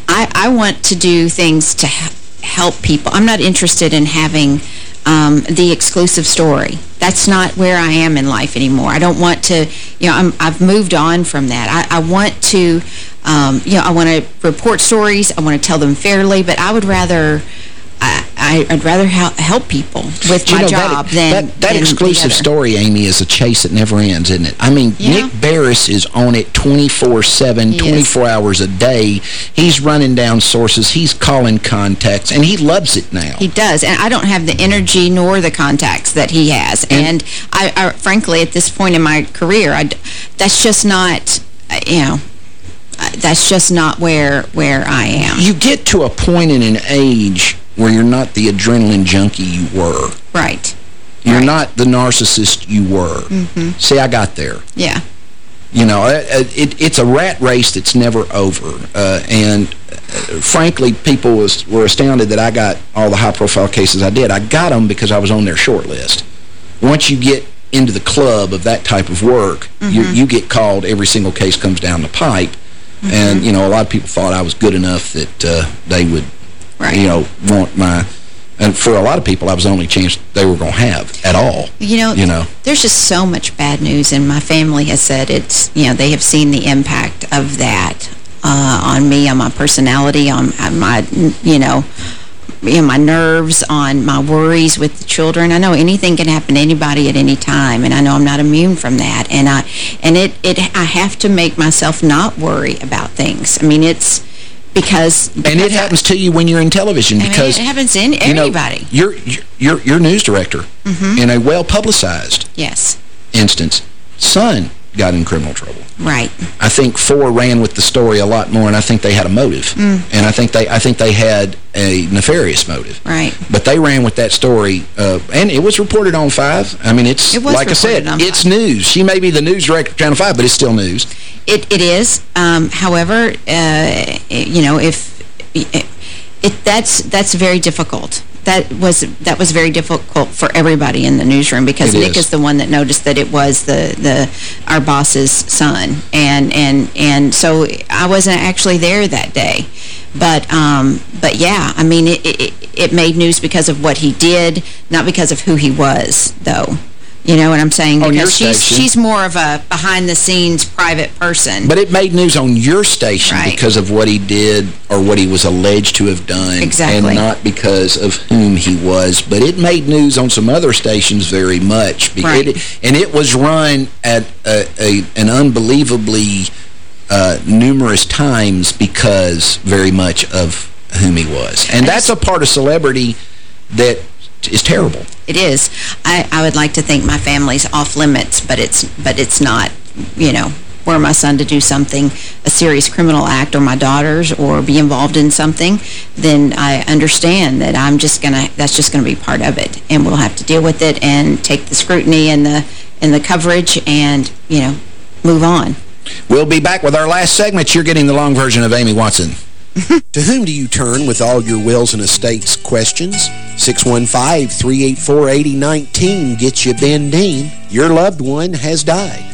I, I want to do things to help people. I'm not interested in having um, the exclusive story. That's not where I am in life anymore. I don't want to, you know, i have moved on from that. I, I want to, um, you know, I want to report stories. I want to tell them fairly, but I would rather I, would rather help people with my know, job that, than That, that exclusive story, Amy, is a chase that never ends, isn't it? I mean, yeah. Nick Beres is on it 24-7, 24 hours a day. He's running down sources. He's calling contacts, and he loves it now. He does, and I don't have the energy nor the contacts that he has. And, and I, I, frankly, at this point in my career, I, that's just not, uh, you know, uh, that's just not where where I am. You get to a point in an age where you're not the adrenaline junkie you were. Right. You're right. not the narcissist you were. Mm -hmm. See, I got there. Yeah. You know, it, it, it's a rat race that's never over. Uh, and uh, frankly, people was, were astounded that I got all the high-profile cases I did. I got them because I was on their short list. Once you get into the club of that type of work, mm -hmm. you, you get called, every single case comes down the pipe. Mm -hmm. And, you know, a lot of people thought I was good enough that uh, they would. You know, want my... And for a lot of people, I was the only chance they were going to have at all. You know, you know, there's just so much bad news, and my family has said it's, you know, they have seen the impact of that uh, on me, on my personality, on, on my, you know, you know, my nerves, on my worries with the children. I know anything can happen to anybody at any time, and I know I'm not immune from that. And I, and it, it, I have to make myself not worry about things. I mean, it's because... And it happens to you when you're in television I mean, because... it happens to any- you know, everybody. you're, you're, you're news director Mhm. in a well-publicized Yes, instance. Son got in criminal trouble. right. I think four ran with the story a lot more, and I think they had a motive. Mm. And I think they I think they had a nefarious motive. Right. But they ran with that story, uh, and it was reported on 5. I mean, it's, It like I said, it's news. She may be the news director of Channel 5, but it's still news. It It is. Um, however, uh, you know, if... It, it, that's that's very difficult. That was that was very difficult for everybody in the newsroom because It Nick is. is the one that noticed that it was the the our boss's son, and and and so I wasn't actually there that day, but um but yeah, I mean it it, it made news because of what he did, not because of who he was, though. You know what I'm saying? On Because she's station. she's more of a behind-the-scenes private person. But it made news on your station Right. because of what he did or what he was alleged to have done. Exactly. And not because of whom he was. But it made news on some other stations very much. Right. it- and it was run at a, a, an unbelievably uh, numerous times because very much of whom he was. And that's a part of celebrity that is terrible. It is. I, I would like to think my family's off limits, but it's but it's not, you know, were my son to do something, a serious criminal act, or my daughters, or be involved in something, then I understand that I'm just going to, that's just going to be part of it. And we'll have to deal with it and take the scrutiny and the, and the coverage and, you know, move on. We'll be back with our last segment. You're getting the long version of Amy Watson. To whom do you turn with all your wills and estates questions? 615-384-8019 gets you Ben Dean. Your loved one has died.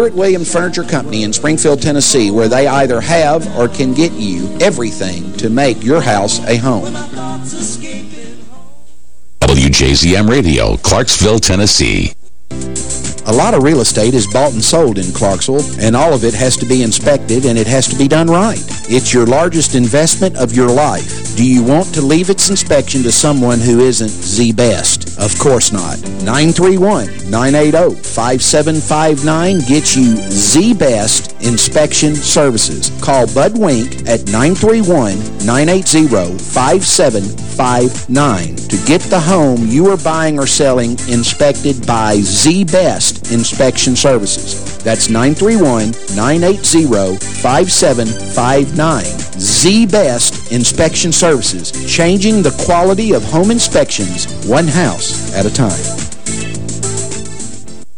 Stewart Williams Furniture Company in Springfield, Tennessee, where they either have or can get you everything to make your house a home. WJZM Radio, Clarksville, Tennessee. A lot of real estate is bought and sold in Clarksville, and all of it has to be inspected, and it has to be done right. It's your largest investment of your life. Do you want to leave its inspection to someone who isn't the best? Of course not. 931-980-5759 gets you the best inspection services. Call Bud Wink at 931-980-5759 to get the home you are buying or selling inspected by the best inspection services. That's 931-980-5759. The best inspection services, changing the quality of home inspections one house at a time.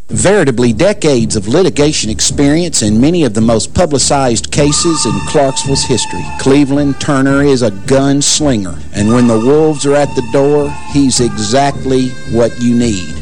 Veritably decades of litigation experience in many of the most publicized cases in Clarksville's history. Cleveland Turner is a gunslinger, and when the wolves are at the door, he's exactly what you need.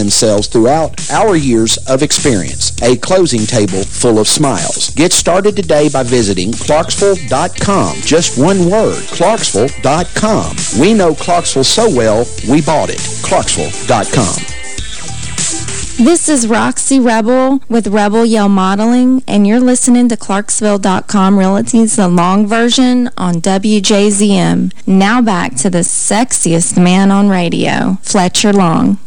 throughout our years of experience. A closing table full of smiles. Get started today by visiting Clarksville.com. Just one word, Clarksville.com. We know Clarksville so well, we bought it. Clarksville.com. This is Roxy Rebel with Rebel Yell Modeling, and you're listening to Clarksville.com Realty's The Long Version on WJZM. Now back to the sexiest man on radio, Fletcher Long.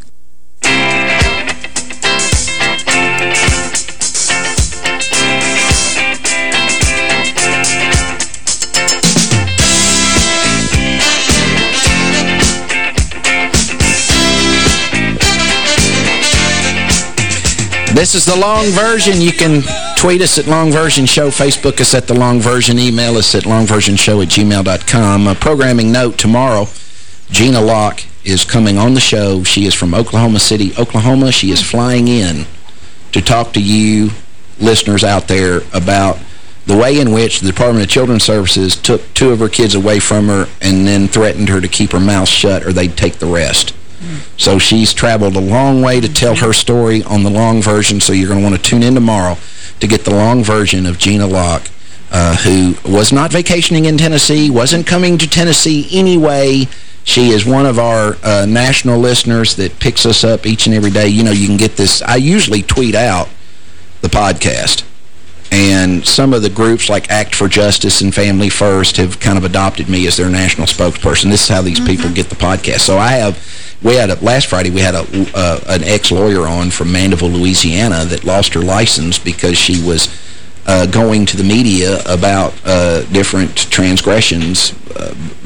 This is the long version. You can tweet us at Long Version Show, Facebook us at The Long Version, email us at longversionshow at gmail.com. A programming note tomorrow, Gina Locke is coming on the show. She is from Oklahoma City, Oklahoma. She is flying in to talk to you listeners out there about the way in which the Department of Children's Services took two of her kids away from her and then threatened her to keep her mouth shut or they'd take the rest. So she's traveled a long way to tell her story on the long version, so you're going to want to tune in tomorrow to get the long version of Gina Locke, uh, who was not vacationing in Tennessee, wasn't coming to Tennessee anyway. She is one of our uh, national listeners that picks us up each and every day. You know, you can get this. I usually tweet out the podcast. And some of the groups like Act for Justice and Family First have kind of adopted me as their national spokesperson. This is how these mm -hmm. people get the podcast. So I have, we had, a, last Friday, we had a, uh, an ex-lawyer on from Mandeville, Louisiana that lost her license because she was uh, going to the media about uh, different transgressions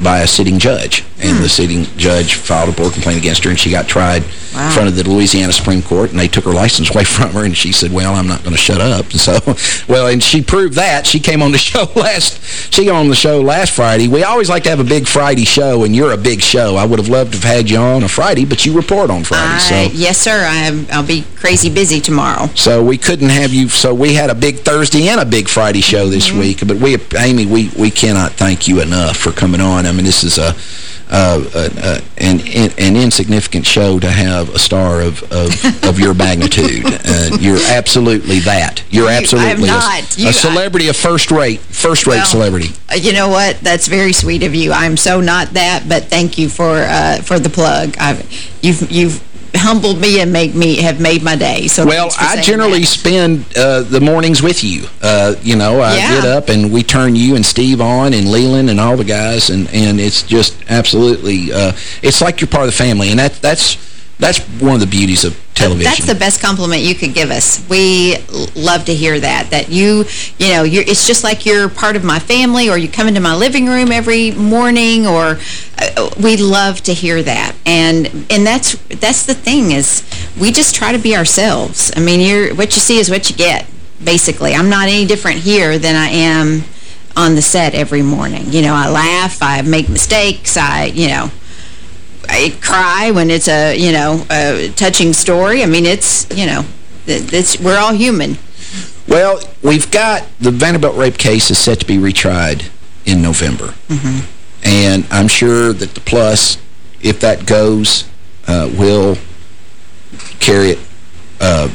by a sitting judge. And hmm. the sitting judge filed a board complaint against her, and she got tried wow. in front of the Louisiana Supreme Court, and they took her license away [laughs] from her, and she said, well, I'm not going to shut up. And so, [laughs] well, and she proved that. She came on the [laughs] show last, she came on the show last Friday. We always like to have a big Friday show, and you're a big show. I would have loved to have had you on a Friday, but you report on Friday. so Yes, sir. I I'll be crazy busy tomorrow. So we couldn't have you, so we had a big Thursday and a big Friday show this mm -hmm. week. But we, Amy, we, we cannot thank you enough for coming on. I mean, this is a uh, uh, an, an insignificant show to have a star of, of, of your magnitude. [laughs] Uh, you're absolutely that. You're absolutely a, a, celebrity, a first-rate, first-rate well, celebrity. Uh, you know what? That's very sweet of you. I'm so not that, but thank you for uh, for the plug. I've, you've you've humbled me and make me have made my day. So well, I generally that. spend uh, the mornings with you. Uh, you know, I yeah. get up and we turn you and Steve on and Leland and all the guys, and and it's just absolutely uh, it's like you're part of the family, and that that's that's one of the beauties of television. That's the best compliment you could give us. We love to hear that, that you, you know, you're, it's just like you're part of my family or you come into my living room every morning or uh, we love to hear that. And and that's that's the thing is we just try to be ourselves. I mean, you're what you see is what you get, basically. I'm not any different here than I am on the set every morning. You know, I laugh, I make mistakes, I, you know, I cry when it's a, you know, a touching story. I mean, it's, you know, it's, we're all human. Well, we've got the Vanderbilt rape case is set to be retried in November. Mm -hmm. And I'm sure that the plus, if that goes, uh, will carry it uh,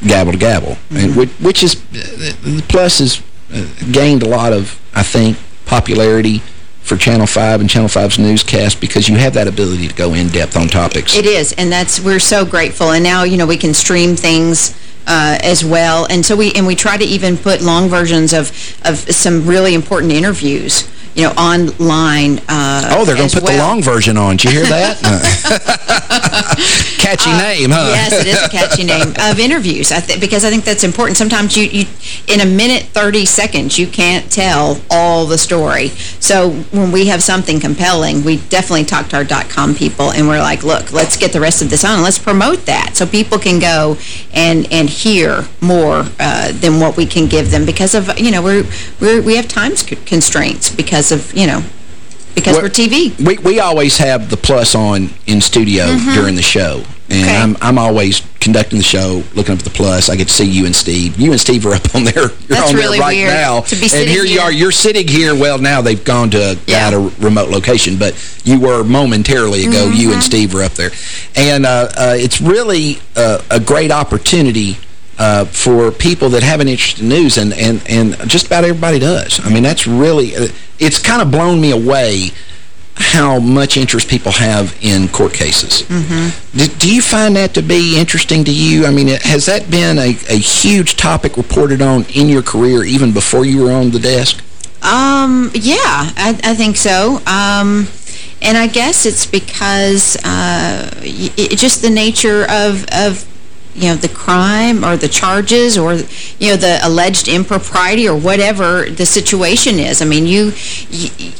gavel to gavel. Mm -hmm. and which, which is, the plus has uh, gained a lot of, I think, popularity for Channel 5 and Channel 5's newscast because you have that ability to go in depth on topics. It is, and that's we're so grateful. And now, you know, we can stream things uh, as well. And so we and we try to even put long versions of of some really important interviews you know, online uh, Oh, they're going to put well. the long version on. Did you hear that? [laughs] [laughs] catchy uh, name, huh? yes, it is a catchy [laughs] name of interviews I because I think that's important. Sometimes you, you, in a minute, 30 seconds, you can't tell all the story. So when we have something compelling, we definitely talk to our dot .com people and we're like, look, let's get the rest of this on. Let's promote that so people can go and, and hear more uh, than what we can give them because of, you know, we're, we're, we have time constraints because of, you know, because well, we're TV. We, we always have the plus on in studio mm -hmm. during the show. And okay. I'm, I'm always conducting the show, looking up at the plus. I get to see you and Steve. You and Steve are up on there. You're That's on really there right weird now. to be and sitting here you are. You're sitting here. Well, now they've gone to Yeah. at a remote location, but you were momentarily ago. You and Steve were up there, and uh, uh, it's really uh, a great opportunity. Uh, for people that have an interest in news, and, and, and just about everybody does. I mean, that's really, uh, it's kind of blown me away how much interest people have in court cases. Do, do you find that to be interesting to you? I mean, has that been a, a huge topic reported on in your career even before you were on the desk? Um, yeah, I, I think so. Um, and I guess it's because uh, it, just the nature of, of, you know, the crime or the charges or, you know, the alleged impropriety or whatever the situation is. I mean, you,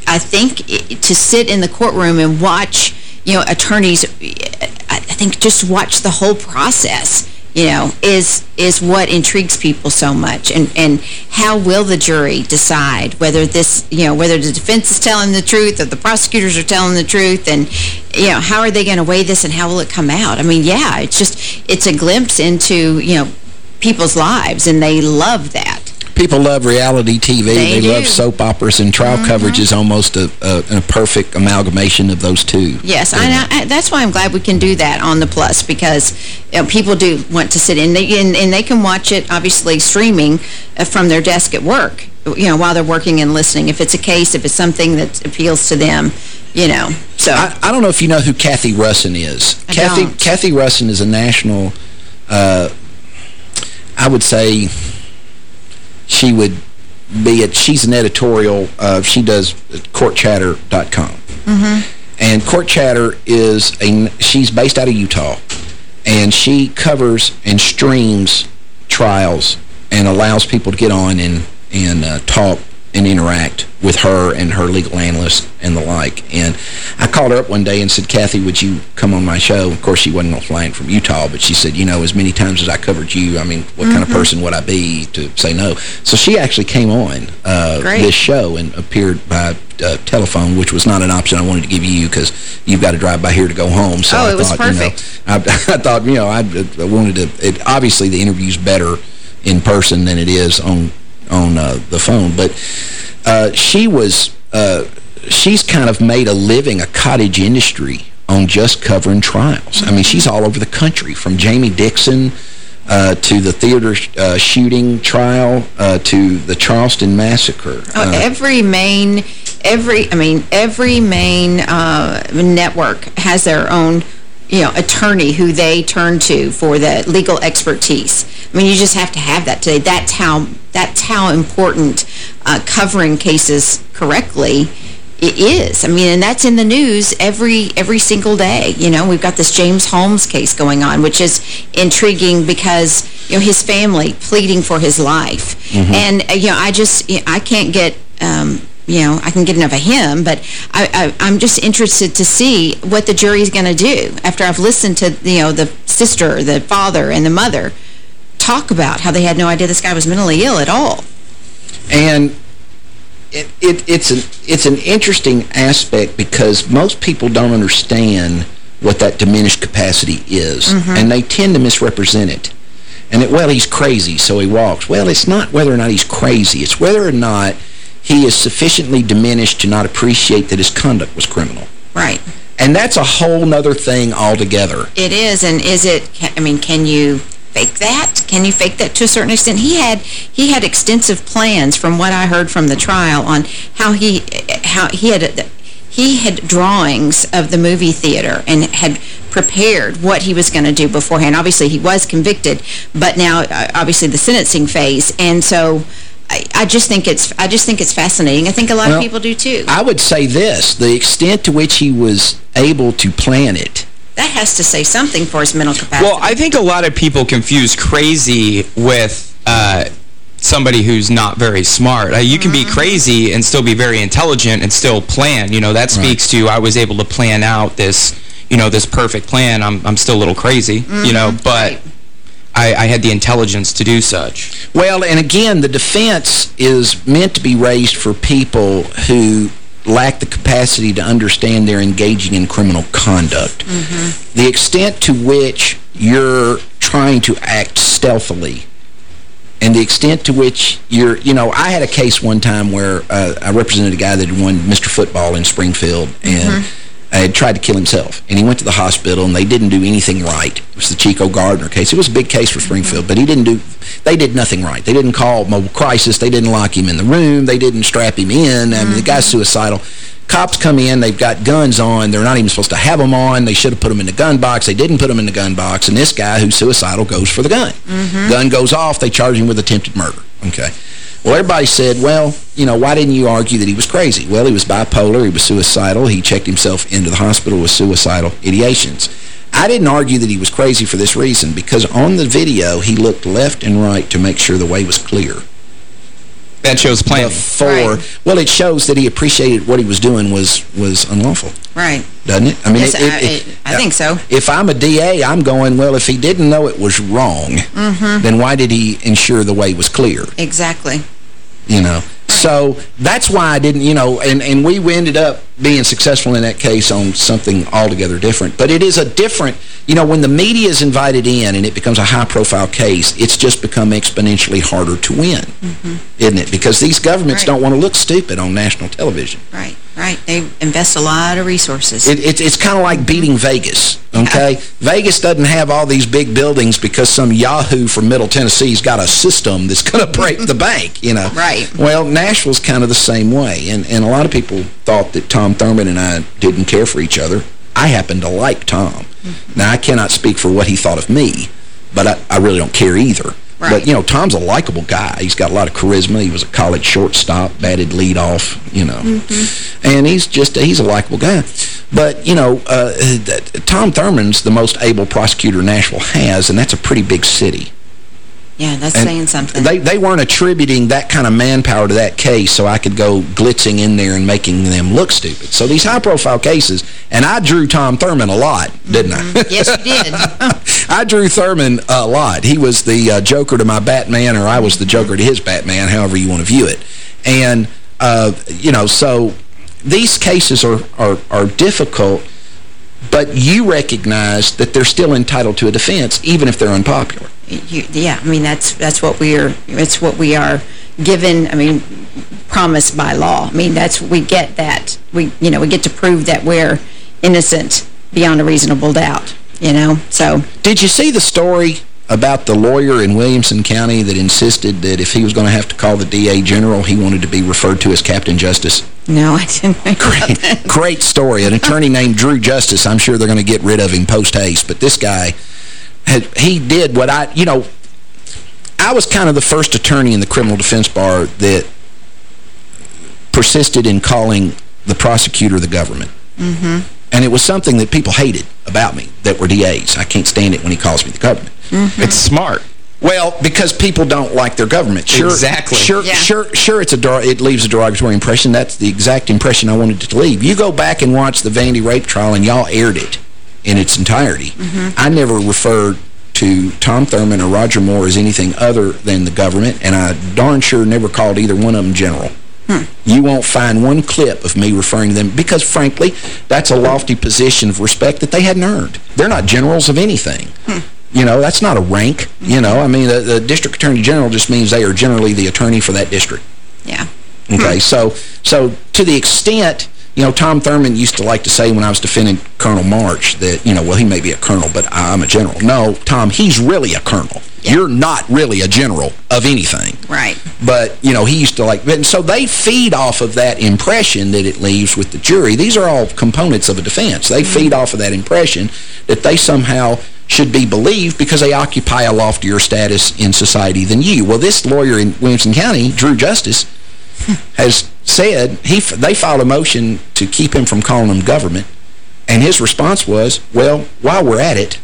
I think to sit in the courtroom and watch, you know, attorneys, I think just watch the whole process you know, is is what intrigues people so much. And, and how will the jury decide whether this, you know, whether the defense is telling the truth or the prosecutors are telling the truth and, you know, how are they going to weigh this and how will it come out? I mean, yeah, it's just, it's a glimpse into, you know, people's lives and they love that. People love reality TV. They love soap operas, and trial coverage is almost a, a, a perfect amalgamation of those two. Yes, and I, I, that's why I'm glad we can do that on the Plus because you know, people do want to sit in they, and, and they can watch it obviously streaming uh, from their desk at work. You know, while they're working and listening. If it's a case, if it's something that appeals to them, you know. So I, I don't know if you know who Kathy Russin is. I Kathy don't. Kathy Russin is a national, uh, I would say, she would be at, she's an editorial, uh, she does courtchatter.com. Mm-hmm. And Court Chatter is, a, she's based out of Utah, and she covers and streams trials and allows people to get on and, and uh, talk and interact with her and her legal analyst and the like. And I called her up one day and said, Kathy, would you come on my show? Of course, she wasn't flying from Utah, but she said, you know, as many times as I covered you, I mean, what kind of person would I be to say no? So she actually came on uh, this show and appeared by uh, telephone, which was not an option I wanted to give you because you've got to drive by here to go home. So Oh, I it was thought, perfect. You know, I, [laughs] I thought, you know, I, I wanted to, it, obviously the interview's better in person than it is on on uh, the phone, but uh, she was, uh, she's kind of made a living, a cottage industry on just covering trials. I mean, she's all over the country, from Jamie Dixon uh, to the theater uh, shooting trial uh, to the Charleston massacre. Oh, every main, every, I mean, every main uh, network has their own, you know, attorney who they turn to for the legal expertise. I mean, you just have to have that today. That's how, that's how important uh, covering cases correctly it is. I mean, and that's in the news every every single day. You know, we've got this James Holmes case going on, which is intriguing because, you know, his family pleading for his life. And, uh, you know, I just, you know, I can't get... Um, you know, I can get enough of him, but I, I, I'm just interested to see what the jury's going to do after I've listened to, you know, the sister, the father, and the mother talk about how they had no idea this guy was mentally ill at all. And it, it, it's, an, it's an interesting aspect because most people don't understand what that diminished capacity is. Mm-hmm. And they tend to misrepresent it. And it, well, he's crazy, so he walks. Well, it's not whether or not he's crazy. It's whether or not he is sufficiently diminished to not appreciate that his conduct was criminal. Right. And that's a whole nother thing altogether. It is, and is it, I mean, can you fake that? Can you fake that to a certain extent? He had he had extensive plans from what I heard from the trial on how he how he had he had drawings of the movie theater and had prepared what he was going to do beforehand. Obviously, he was convicted, but now uh, obviously the sentencing phase, and so I, I just think it's I just think it's fascinating. I think a lot Well, of people do too. I would say this, the extent to which he was able to plan it, that has to say something for his mental capacity. Well, I think a lot of people confuse crazy with uh, somebody who's not very smart. Uh, you can Mm-hmm. be crazy and still be very intelligent and still plan. You know, that speaks to I was able to plan out this, you know, this perfect plan. I'm, I'm still a little crazy, you know, but Mm-hmm. right. I, I had the intelligence to do such. Well, and again, the defense is meant to be raised for people who lack the capacity to understand they're engaging in criminal conduct. The extent to which you're trying to act stealthily and the extent to which you're, you know, I had a case one time where uh, I represented a guy that had won Mr. Football in Springfield, and Mm-hmm. I Uh, had tried to kill himself. And he went to the hospital, and they didn't do anything right. It was the Chico Gardner case. It was a big case for Springfield, but he didn't do, they did nothing right. They didn't call mobile crisis. They didn't lock him in the room. They didn't strap him in. I mean, the guy's mm-hmm. suicidal. Cops come in, they've got guns on. They're not even supposed to have them on. They should have put them in the gun box. They didn't put them in the gun box. And this guy who's suicidal goes for the gun. Mm-hmm. Gun goes off. They charge him with attempted murder. Okay. Well, everybody said, well, you know, why didn't you argue that he was crazy? Well, he was bipolar. He was suicidal. He checked himself into the hospital with suicidal ideations. I didn't argue that he was crazy for this reason because on the video, he looked left and right to make sure the way was clear That shows planning. before. Right. Well, it shows that he appreciated what he was doing was was unlawful, Right. doesn't it? I mean, Yes, it- it- I- it- it- I think so. If I'm a DA, I'm going, well, if he didn't know it was wrong, Mm-hmm. then why did he ensure the way was clear? Exactly. You know? So that's why I didn't, you know, and, and we ended up being successful in that case on something altogether different. But it is a different, you know, when the media is invited in and it becomes a high-profile case, it's just become exponentially harder to win, mm-hmm. isn't it? Because these governments. Right. don't want to look stupid on national television. Right. Right. They invest a lot of resources. It, it, it's kind of like beating Vegas, okay? Vegas doesn't have all these big buildings because some yahoo from Middle Tennessee's got a system that's going to break the bank, you know? [laughs] Right. Well, Nashville's kind of the same way, and, and a lot of people thought that Tom Thurman and I didn't care for each other. I happen to like Tom. Mm-hmm. Now, I cannot speak for what he thought of me, but I, I really don't care either. But, you know, Tom's a likable guy. He's got a lot of charisma. He was a college shortstop, batted leadoff, you know. And he's just, he's a likable guy. But, you know, uh, Tom Thurman's the most able prosecutor Nashville has, and that's a pretty big city. Yeah, that's And saying something. They, they weren't attributing that kind of manpower to that case so I could go glitzing in there and making them look stupid. So these high-profile cases, and I drew Tom Thurman a lot, didn't I? yes, you did. [laughs] I drew Thurman a lot. He was the uh, Joker to my Batman, or I was the Joker to his Batman, however you want to view it. And, uh, you know, so these cases are, are, are difficult, but you recognize that they're still entitled to a defense, even if they're unpopular. You, yeah, I mean, that's that's what we are, it's what we are given, I mean, promised by law. I mean, that's, we get that. We, you know, we get to prove that we're innocent beyond a reasonable doubt, you know? So, Did you see the story about the lawyer in Williamson County that insisted that if he was going to have to call the DA General, he wanted to be referred to as Captain Justice? no, I didn't know Great, great story. An attorney named Drew Justice, I'm sure they're going to get rid of him post-haste, but this guy, had, he did what I, you know, I was kind of the first attorney in the criminal defense bar that persisted in calling the prosecutor the government. Mm-hmm. And it was something that people hated about me that were DAs. I can't stand it when he calls me the government. It's smart. Well, because people don't like their government. Sure, Exactly. Sure, Yeah. sure, sure. It's a der- it leaves a derogatory impression. That's the exact impression I wanted it to leave. You go back and watch the Vandy rape trial, and y'all aired it in its entirety. I never referred to Tom Thurman or Roger Moore as anything other than the government, and I darn sure never called either one of them general. Hmm. You won't find one clip of me referring to them because, frankly, that's a lofty position of respect that they hadn't earned. They're not generals of anything. Hmm. You know, that's not a rank. Hmm. You know, I mean, the, the district attorney general just means they are generally the attorney for that district. Yeah. Okay, so so to the extent, you know, Tom Thurman used to like to say when I was defending Colonel March that, you know, well, he may be a colonel, but I'm a general. No, Tom, he's really a colonel. You're not really a general of anything. Right. But, you know, he used to like, and so they feed off of that impression that it leaves with the jury. These are all components of a defense. They mm-hmm. feed off of that impression that they somehow should be believed because they occupy a loftier status in society than you. Well, this lawyer in Williamson County, Drew Justice, [laughs] has said he they filed a motion to keep him from calling them government, and his response was, well, while we're at it,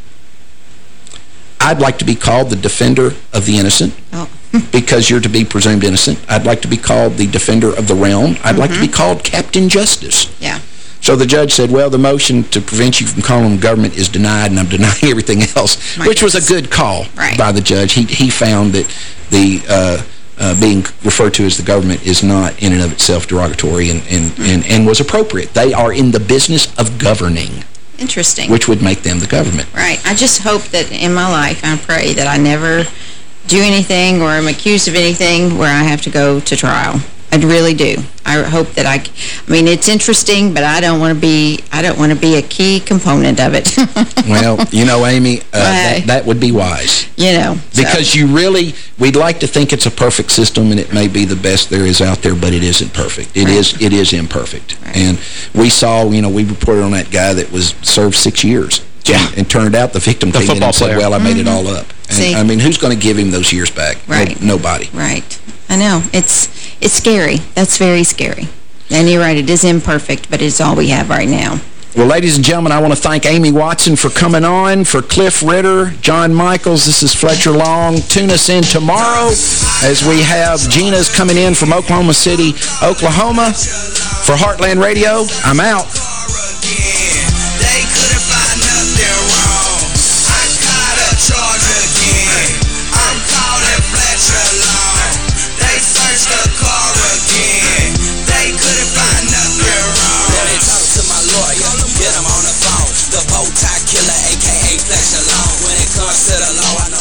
I'd like to be called the defender of the innocent Oh. [laughs] because you're to be presumed innocent. I'd like to be called the defender of the realm. I'd like to be called Captain Justice. Yeah. So the judge said, well, the motion to prevent you from calling them government is denied, and I'm denying [laughs] everything else, My which was a good call Right. by the judge. He, he found that the uh, uh, being referred to as the government is not in and of itself derogatory and, and, and, and was appropriate. They are in the business of governing. Interesting. Which would make them the government. Right. I just hope that in my life, I pray that I never do anything or am accused of anything where I have to go to trial. I really do. I hope that I, I mean, it's interesting, but I don't want to be, I don't want to be a key component of it. [laughs] well, you know, Amy, uh, that, that, would be wise. You know. Because so. you really, we'd like to think it's a perfect system and it may be the best there is out there, but it isn't perfect. It right. is, it is imperfect. Right. And we saw, you know, we reported on that guy that was served six years. Yeah. And, and turned out the victim the came in and player. said, well, I mm -hmm. made it mm-hmm. all up. And, See? I mean, who's going to give him those years back? Right. No, nobody. Right. I know. It's it's scary. That's very scary. And you're right, it is imperfect, but it's all we have right now. Well, ladies and gentlemen, I want to thank Amy Watson for coming on. For Cliff Ritter, John Michaels, this is Fletcher Long. Tune us in tomorrow as we have Gina's coming in from Oklahoma City, Oklahoma. For Heartland Radio, I'm out.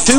Two